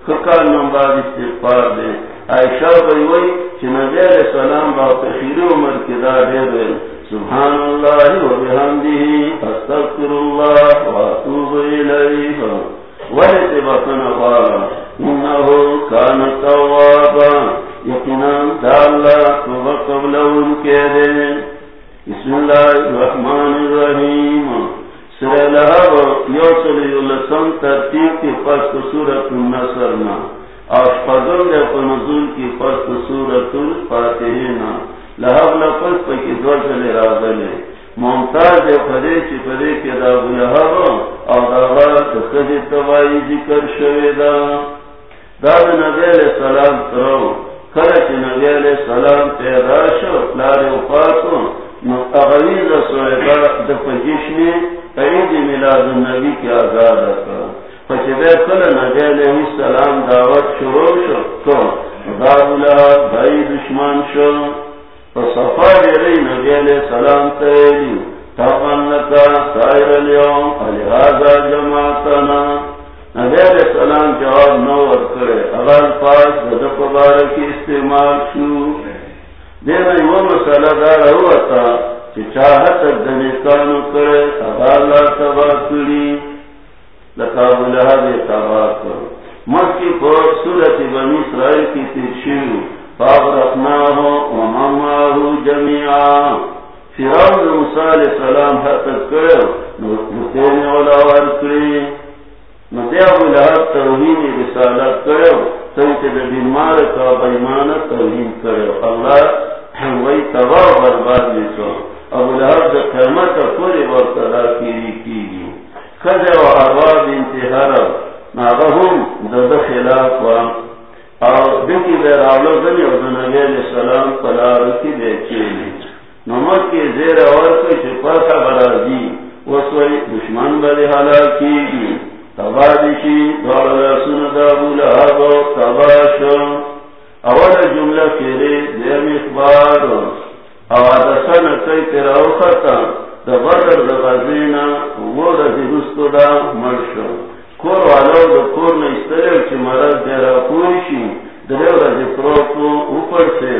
خکال نمبر استفار دے عائشہ بھئی وی چنبی علیہ السلام با تخیر عمر کی دا دے دے سبحان اللہ و بحمدی استغفر اللہ و اتوب الیہ ولیت بطن غالا انہو کان توابا. یقیناً دالا توبہ قبل ان کے دے بسم اللہ الرحمن الرحیم سر لہب یوصلی اللسم ترتیب کی فست سورت النصرنا اور فضل دے پنزول کی فست سورت الفاتحینا لہب لفظ پا کی دور چلے راغلے ممتاز دے فدے چی فدے کے دا لہب اور ذکر شوے دا. دا نبی علیہ السلام ترو. کلچ نبی علیہ السلام پیدا شو لار وفاتو نو ملاد النبی کی آزاد اکا. فچبے کل نبی علیہ السلام دعوت شروع شو تو داولا بھائی دشمن شو. فصفا دیلی نبی علیہ السلام تیلی سائر اليوم الہذا جماعتنا۔ نبی علیہ السلام جواب اگر پاس بارکی استعمال شو دینا یو مسئلہ دار ہوا چاہت دنکانو کرے اگر تبا کری۔ لکاب تبا کرو۔ مکی کو سورت بنی اسرائیل کی ترشیو فاغرقناہو ومماہو جميعا. فیراؤن موسیٰ السلام کرو اولا ورکری رسالت کرو بیمار کا بیمان کرو اللہ تباہ برباد لیسو ابو لہب قیمت پوری کیری کی گی خزے و عرباب ناغہم خلاف وام اور دکی دے راولو دنی اور دنگی علیہ السلام قلار کی دے چیلی نمک کی زیر اور کوئی چپاسا برا دی وسوئی دشمن بلی حالا کی گی تبادشی دوار رسون دابو لہابو تباشو اول جملہ کیرے دیم اخبار اوادسان کئی تیراو خطا دبادر دبازینا وہ رضی رستو دا مرشو کور والو دا کور نیستریو چی مرد دیرا پوشی دریو رضی پروتو اوپر سے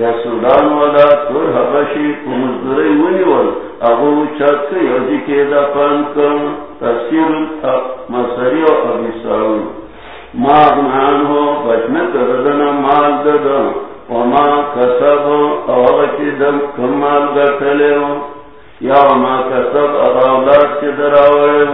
یا سودان والا کور حبشی کمزدری ونی وال اگو چاک یوزی کے دا پان کم تفسیر مصری و ابی سعود. ما اغنان ہو بچن کردنا مال ددا وما کسب اوغچی دم کم مال گتلے ہو یا وما کسب اغاولاد چی دراوئے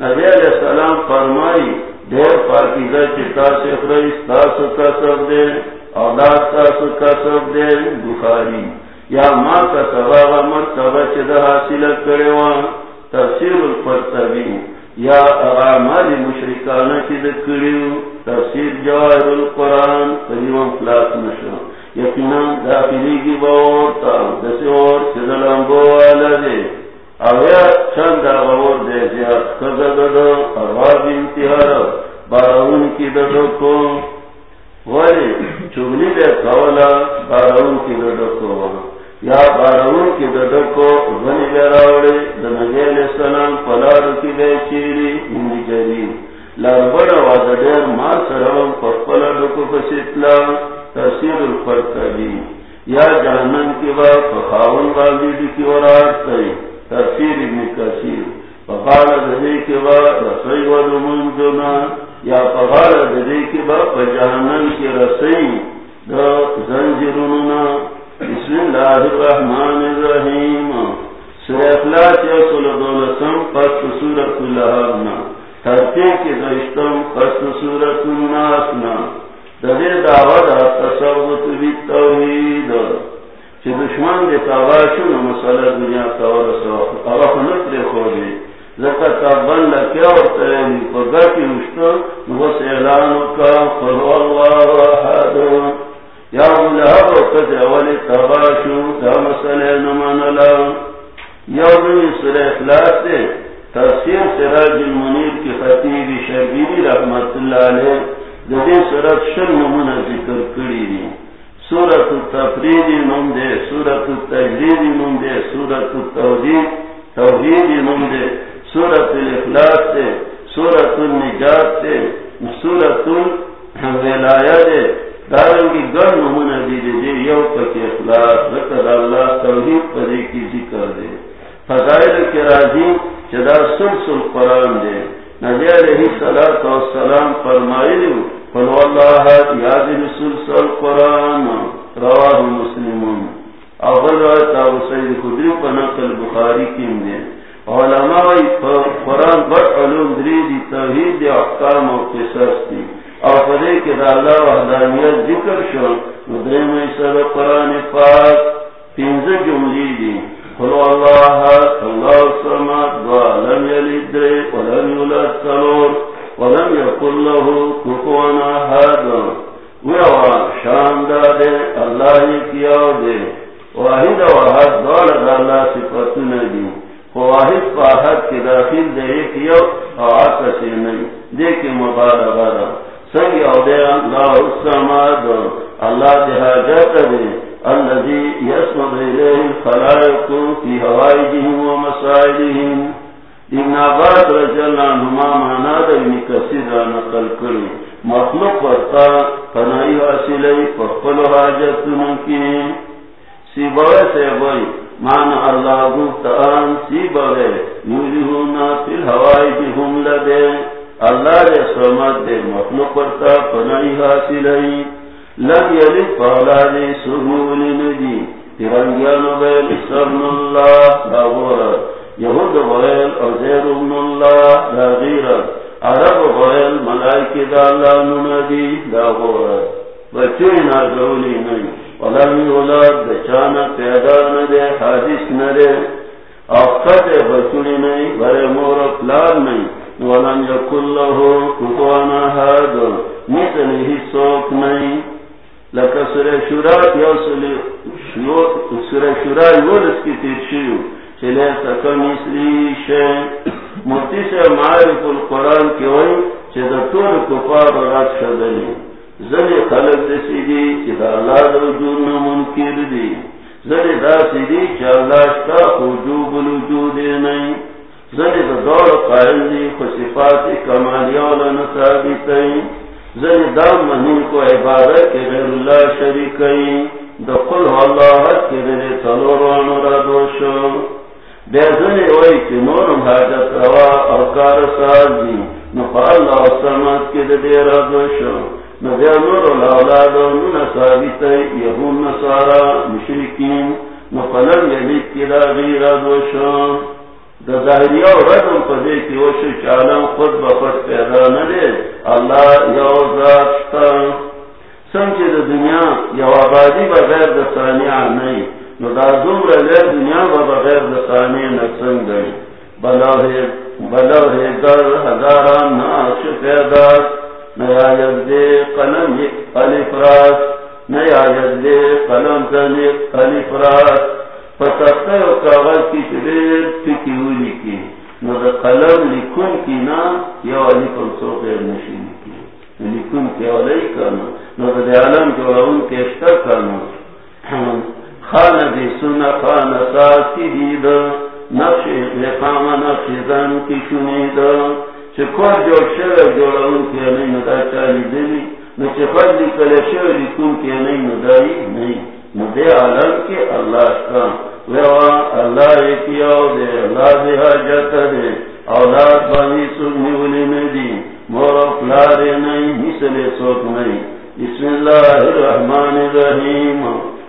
نبی علیہ السلام فرمائی دیر پاکیزہ چتا سے خریس تاسو کسب دے، اولاد تاسو کسب دے، بخاری۔ یا ما کسب، آغا مرتبہ چی دا حاصل کرے وان، تفسیر القرطبی۔ یا اعمال مشرکانہ کی ذکریو تفسیر جواہر القرآن قریبا فلاس نشو۔ یقینا داخلی کی باورتا دسی اور چیزلان بوالا دے۔ اویا چند آغاور دے زیاد خزددو ارواب انتحار باراون کی ددو کو۔ ولی چگلی دے کولا باراون کی کو۔ یا کی کو غنی دنگی علیہ السلام پلارو کی چیری، اندی جری ما پخپلا دکو پسیتلا تفسیر یا جہنم کی با فخاون والدی ورات تفسیر ابن کثیر. فقال ددی کی با رسوی ودمون جنا یا فقال ددی کی با فجہنم کی رسوی دا زنجروننا بسم اللہ الرحمن الرحیم. سورہ اخلاص یا سولہ دولسم پس سورت اللہبنا ترتے کی دشتم پس سورت الناسنا. ددے دعوت تصوت بالتوحید چی دشمن دے تاباشو نو مسئلہ دنیا تاور سو اغا خنط لے خوڑی لکا تابن لکیا اور تیلی پگا کی مشتو نو اعلانو کا فرو اللہ احادون یا لہب وقت اولی تباشو دا مسئلہ نمان اللہ. یا دنی سر اخلاص دے. تفسیر سراج المنیر کی خطیب شربیری رحمت اللہ علیہ، دے سرت شر نمون ذکر کری دی. سورت التفریدی نم دے سورت التجریدی نم دے سورت التوحید توحیدی نم دے سورت الاخلاص دے سورت النجات دے سورت الولایہ دے۔ دارنگی گر نمون دی دے دے یو پکی اخلاص، ذکر اللہ، توحید پدے کی ذکر دے۔ فضائل کے راضی چدا سلسل قرآن دے۔ نبی علیہ السلام فرمائیو قلو اللہ یاد سلسل قرآن رواہ مسلمون اول روایت آبو سید خدری پا نقل بخاری کیم دے. علماء قرآن بڑ علوم دری دی توحید دی احکام و قصص دی. اور پدے کے دالا وحدانیت ذکر شو. مدرے میں سر قرآن پاک تینز جملی دی. قلو اللہ اللہ سمات دعا لم یلد دے ولم یولد سلور. ولم یقل له کفوان احد ویوا شاندار دے اللہ نے کیا دے واحد واحد دول اللہ صفتنا دی واحد پاہد کے داخل دے ایک یو آقا سے نہیں دیکھ مبارک بارا سنگ او دے اللہ السماد. اللہ دے حاجت دے الذي يسمد إليه الخلائق في هوائجهم ومسائلهم. ابن عباس رضی اللہ عنہما مانا دا ابن کثیر را نقل کری. مخلوق ورطا پنائی حاصلی پخپل حاجتن کی سی بوئے سے اللہ گفتان سی بوئے یولیہونا فی الحوائجهم لدے. اللہ دے سمت دے، مخلوق ورطا پنائی حاصلی لم یلد فاولاد سهول ندی ترنگیان بیل سرن اللہ داغورت یہود غیل او زیر ابن اللہ دا غیرت عرب غیل ملائکی دا اللہ نندی دا غورت بچوی نازولی نئی ولم یولاد دا چانا پیدا ندے حادث ندے اوقت بچوی نئی برے مور اپلار نئی ولم یکل لہو کفوانا حاد مثل ہی سوک نئی لکه سوره شورا، یو سلی سوره شورا یو لس کی تیر شیو. چلے سکا مثلی شے مفتی سے معارف القرآن کی ہوئی چه دا طور کفار رات شدنی۔ زنی خلق دسی دی چه دا اللہ دا وجود نمنکر دی۔ زنی دا سی دی چه اللہ شتا وجوب الوجود نئی۔ زنی دا دور قائل دی خصفات کمالیان نصابی زنی دام منی کو عبادت کے غیر اللہ شریکئی۔ دخل اللہ کے غیر تلوران را دوشو۔ بے زنی ہوئی کہ نورم حاجت روا اور کار سازی. نفع اللہ سمت کے دے را دوشو نبی نور الاولاد من ثابتی یهون نصارا مشرکین. نو نفلم یلید کی دا غیر دوشو دا ظاہریہ و ردم پدے کی وشو چالم خود بخود پیدا ندے اللہ یو ذات شتا. سمچے دا دنیا یو آبادی بغیر دا ثانیہ نہیں نو دا دنیا بغیر دا ثانیہ نسنگ گئی بلو ہے در ہزاران ناش پیداس نیا یزدے قلم علیف راس. نیا یزدے قلم زنیق علیف راس. پتختے کاغذ کی چلیر ٹکی ہوئی نو دا قلم لکن کی نا یو علی پنسو غیر نشین کی لکن کی علی کانا نو دا دی علم کے اشتر کانا خان دی سنا خان ساسی دید نقش لقام نقش زن کی شنید. چکور جوڑ شر جوڑاون کی علی ندا چالی دلی، نو چکور لکل شر لکن کی علی ندائی نہیں مدے عالم کے اللہ کا اللہ ایکیو دے، اللہ دے حاجت دے. اولاد بانی سنی ولی ندی. مور اپلارے نہیں مثل سوک نہیں بسم اللہ الرحمن الرحیم.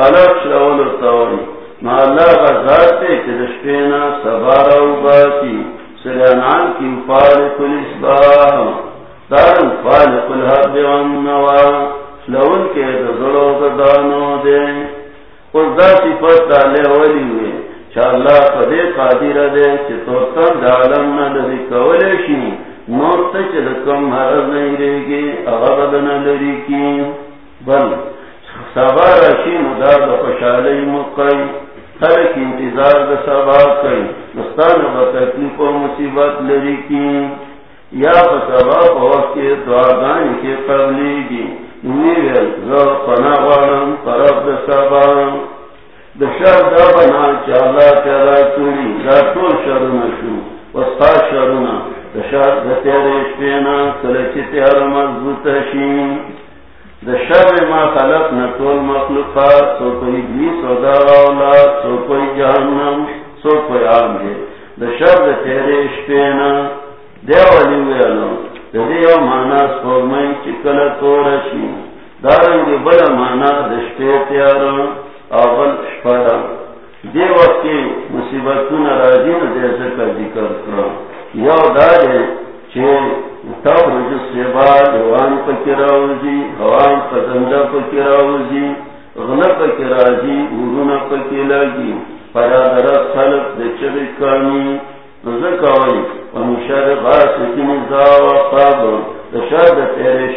سبا خلق شرول تاوی ما اللہ غزات دے چی دشپینا سبا راو باتی. سرانان کی فارق الاسباح. دارن فارق الحب والنوا لون کے دزلو دانو دے. اور دا صفت ڈالے والی ہوئے. چا اللہ پدے قادر دے چی توتر دعالم نا لری کولے شی. موت چی لکم مرض نہیں رے گی اغبد نا لری کی. بل سبا رشی مدار دا خوشحالی مقای خلق انتظار دا سبا کئی مستان با تکلیف و مصیبت لری کی یا فسبا پا وقت کے دعاگانی کے قبلی گی پنا غارم طرف دا سبا. دا دا بنا چا اللہ پیدا کولی دا طول شرنا شو. وستا شرنا دا شر دا تیرے شپینا تیار مضبوط شین دا شر ما خلق نطول مخلوقات سو کوئی ابلیس و دا اولاد سو کوئی جہنم سو کوئی دے شر تیرے شپینا ویلو دیو مانا سپورمائی چکل تورشی دارنگی بلا مانا تیارا اول وقت کی مصیبتون راجی ذکر یو تب رجس سے بعد ہوان پا کراوزی ہوان پا زندہ پا کراوزی غلق پا کراجی اورونا لگی پرادرت خلق دے کانی نزکاوی ومشار غاسکین زاو قاب دشاد تیرش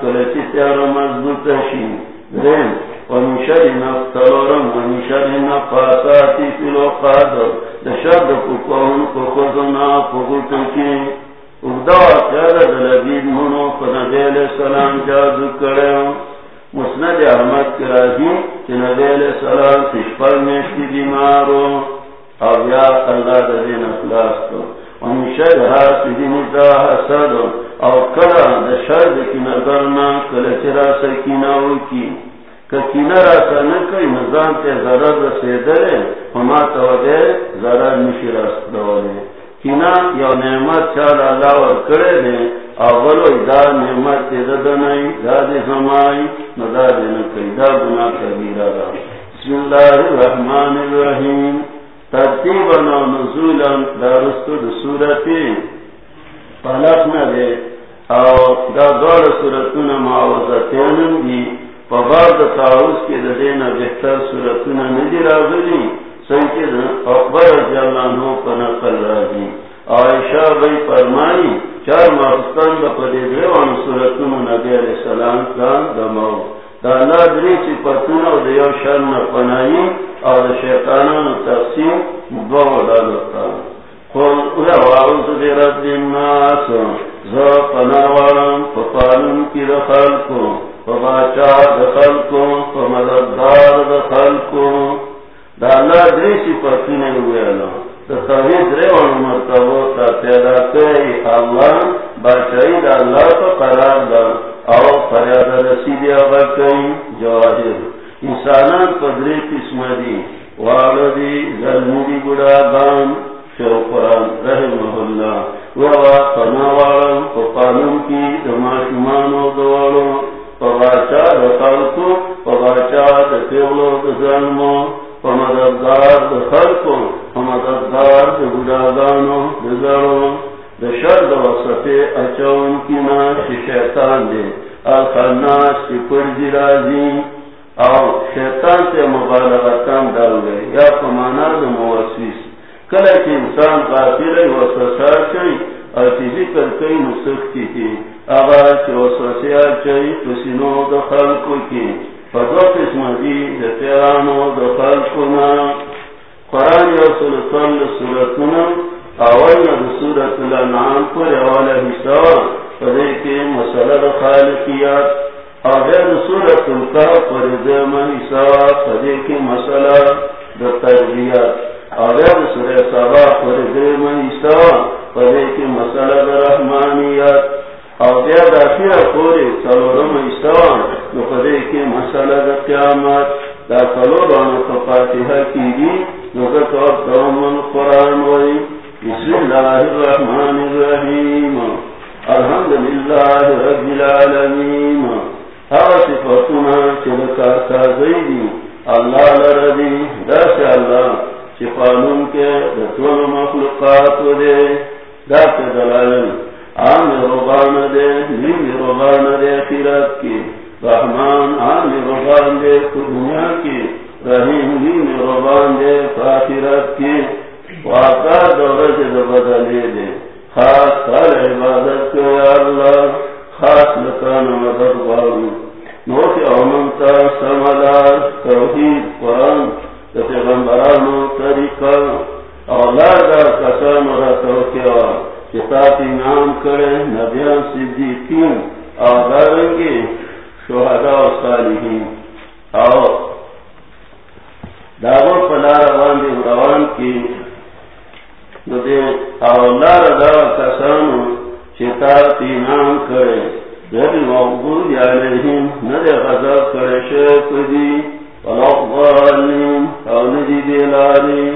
کلچی تیار مضبوط شی درین ومشار نفتلورم ومشار نفاساتی فیلو قاد دشاد پکوهن پکوزنا پکوتن کی جادو کرے مسند احمد کی راضی کہ نبی علیہ السلام تشپر میں کی بیمارو او یا اللہ دین اخلاص کو ان شر حاسدین دا حسد او کلا دا شر کی نظرنا کلا چرا سکینہ کی۔ کینہ را سنکای نظام تے ضرر رسیدلے، ہما تو دے ضرر نشی راست دولے کینہ یو نعمت چال اللہ ور کرے دے اولو دا نعمت تے ددنائی دا دے ہمائی ندا دے نکای دا گناہ کبیرہ دا بسم اللہ الرحمن الرحیم۔ ترتیبا و نزولا دارستو دا سورتی۔ پلق ندے او دا دور سورتون معوضتینم دی۔ پا بعد تاوز کی دا دینا بہتر سورتون ندی راغلی۔ سنکی دا اکبر جلانو پا نقل راجی عائشہ بھئی فرمائی، چار ماستان دا پدی دیوان سورتون نبی علیہ السلام کا دماؤ دا اللہ دری چی پتون او دیو شر نپنائی او دا شیطانان تقسیم دو ڈالتا قل اعوذ برب الناس زو پناوارم پپانم کی دخل کو پباچا دخل کو پمددار دخل کو دا اللہ دری چی پتون ہوئے اللہ۔ تا پیدا اللہ بچائی دا اللہ قرار دا۔ او فریاد رسیدی آبا کئی جواہر۔ انسانان پدری قسم دی۔ والدی ظلموری بڑا بان شوقران رحمہ اللہ۔ ووا پناوارم، پا کی دماشمانو دوالو پا باچا دخلقو پا باچا دفیغلو دظلمو پمددگار دخلقو پمددگار دبودادانو دزارو دشر دوسطے اچون کی ناش شیطان دے. الخناس کی پرزی جی رازی. او شیطان سے مبالغتان ڈال گئے یا پمانا دا موسیس کلے کی انسان قافل وسوسا چاہی. اور چی ذکر کئی نسختی کی آغا چی وسوسیا چاہی پسینو دخل کو کی. فدو قسم دی دفیرانو دخل کنا. قرآن یو سلطان اول سورت الانعام پر اوالا حصہ فدے کے مسئلہ خالقیات آگر سورت القاف پر دیما حصہ فدے کے مسئلہ دا سبا پر حصہ کے مسئلہ اور بیا داخلہ پورے سلورم حصہ نو فدے کے مسئلہ دا قیامت. دا سلورم فاتحہ کی گی نو ذکر دومن قرآن وئی بسم اللہ الرحمن الرحیم. الحمد للہ رب العالمین. ہر صفتنا چلکا سازیدی اللہ لردی دس اللہ چپانون کے دتون مخلوقات دے دات دلائل عام ربان دے نیم دے کی۔ رحمان عام دے دنیا کی۔ رحیم نیم دے کی۔ واقع دورت بدلے دے خاص کر عبادت کے اللہ، خاص لکان مدد بارو نوٹ امنتا سمدار توحید، قرآن پیغمبرانو، طریقہ۔ اولاد کسان را کتاب نام کرے نبیان صدیقین اور دارنگی شہداء و صالحین۔ اور دعوت پلا روان دی روان کی۔ دے اولار دا کسانو چتا نام کرے جب مقبول علیہم ندے غضب کرے شیخ دی فلقضالین او ندی دیلاری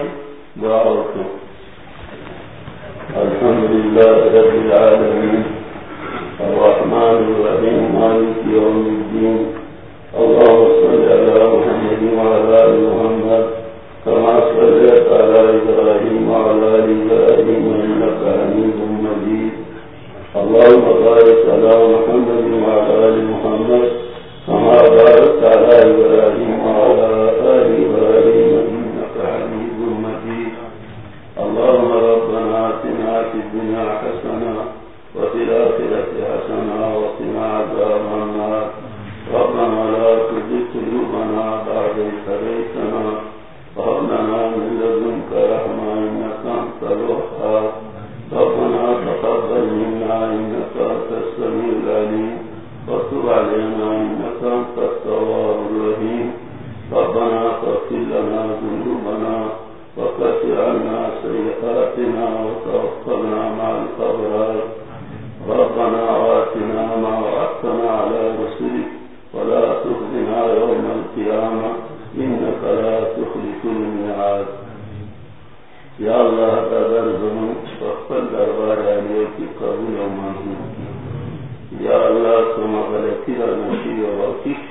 الحمد لله رب العالمين. الرحمن الرحيم، مالك يوم الدين. الله صلى على محمد وعلى ال محمد. كما صليت على إبراهيم وعلى ال ابراهيم انك حميد مجيد. اللهم بارك على محمد وعلى ال محمد. كما باركت على إبراهيم وعلى ال ابراهيم انك حميد مجيد. اللهم رب آتنا في الدنيا حسنا وفي الآخرة حسنا وقنا عذاب النار ربنا لا تزغ قلوبنا بعد إذ هديتنا وهب لنا من لدنك رحمة إنك أنت الوهاب ربنا تقبل منا إنك أنت السميع العليم وتب علينا ربنا وتوفنا مع الأبرار. ربنا واتنا ما وعدتنا على رسلك. ولا تخزنا يوم القيامة. إنك لا تخلف الميعاد. يا الله تدر زمن فقل دربار عليك قبول ومنهوك يا الله، ثم غلقنا نشي وغلقك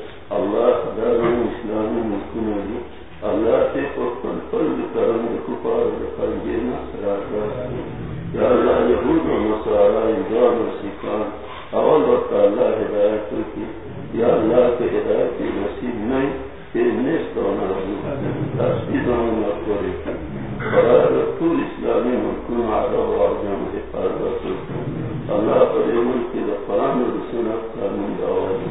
اللہ دار اسلامی ملکن دی اللہ تے پکن فرد کرم کفار رکھن جینا سراغا یا اللہ یہود و نصارا انجام و سکان اول وقت اللہ ہدایت کی۔ یا اللہ کے ہدایت کی نصیب نہیں، کہ نیست ہونا تاسبید ہونا پوری کی برای رسول اسلامی ملکن عرب و عجم حفاظت اللہ پر ملک کی قرآن و سنت قانون دعوت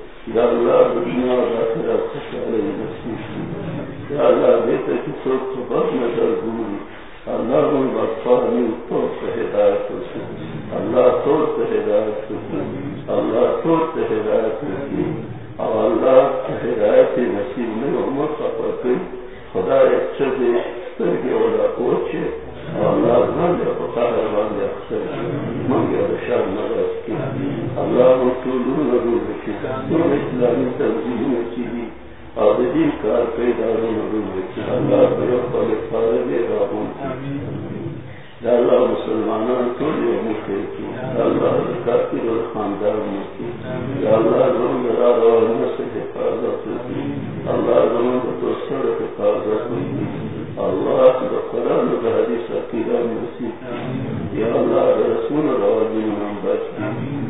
یا اللہ دنیا یا اللہ کی نظر اللہ ہدایت ہوتی اللہ ہدایت ہوتی اللہ ہدایت ہوتی اور اللہ ہدایت نصیب میں عمر خدا ایک چلے ترگی اولا اللہ نہ ہے منگے شان نواز کی اللہ اسلامی تنظیم کار پیداروں ضرور اللہ فارغ اللہ مسلمان تھوڑی مکے کی۔ اللہ کافر اور خاندان مکی اللہ زمین رار اور نسل حفاظت کی۔ اللہ زمین تو سر حفاظت کی۔ اللہ قرآن و حدیث عقیدہ نصیب کی یا اللہ رسول راوی نام بچ کی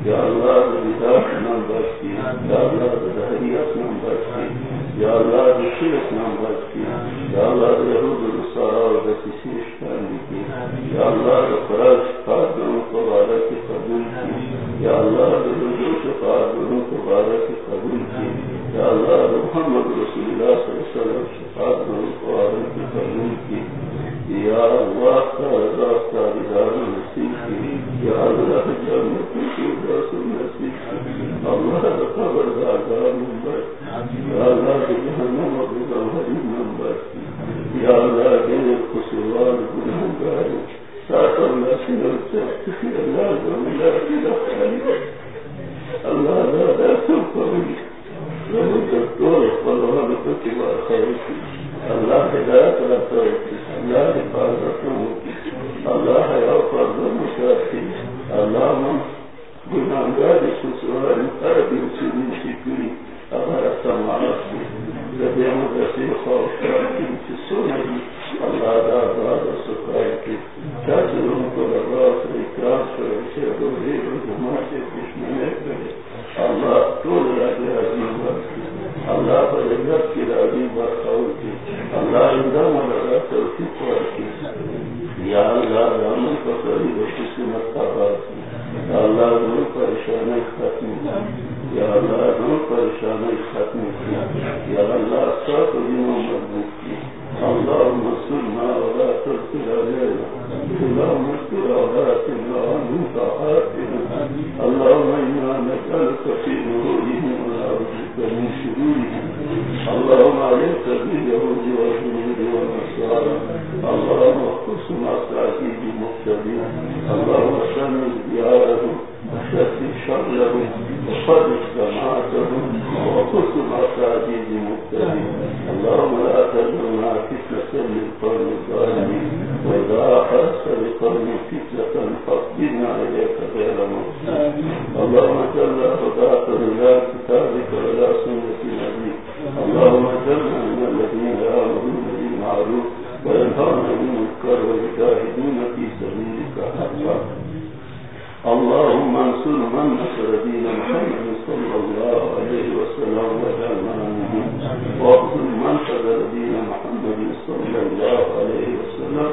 یا اللہ بدعت نام بچ کی، یا اللہ دہریت نام بچ کی، یا اللہ شرک نام بچ کی، یا اللہ یہود النصارى و دسیسی اشکالی کی، یا اللہ قرآن قادروں کو بارہ کی قبول کی، یا اللہ رجوع قادروں کو بارہ کی قبول کی، یا اللہ محمد رسول اللہ صلی اللہ علیہ وسلم شفاعت کو بارہ کی قبول کی، یا اللہ کا رضا کا رضا نصیب کی، یا اللہ اللہ کے جہنم اور گوہری نمبر یا اللہ کے قصوار گناہگار اللہ سے اللہ اللہ لا سب قبل له الدكتور والله من الذي مدرسي خوفك في السنة الله لا ضاد سكرك تاجرون كل الراس الإكراس ويشير الريب الجماعة بشمنك الله طول الأجل اللہ پر عزت کی راضی برخور کی اللہ اندام لگا توفیق ورکی یا اللہ رامن کو قریب و قسمت کا بات کی یا اللہ دور پریشانی ختم کی یا اللہ دور پریشانی ختم کی یا اللہ سات دنوں مضبوط کی اللہ مسل ما ولا ترسل علينا اللہ مسل ولا تملا عنك آتنا اللهم إنا نسألك في نورهم ونعوذ من شرورهم. اللهم عليك باليهود والجنود والنصارى. اللهم اختص مع اللهم شمل ديارهم اللهم انصر من نصر دين محمد صلى الله عليه وسلم وجعلنا منهم واخذل من خذل دين محمد صلى الله عليه وسلم.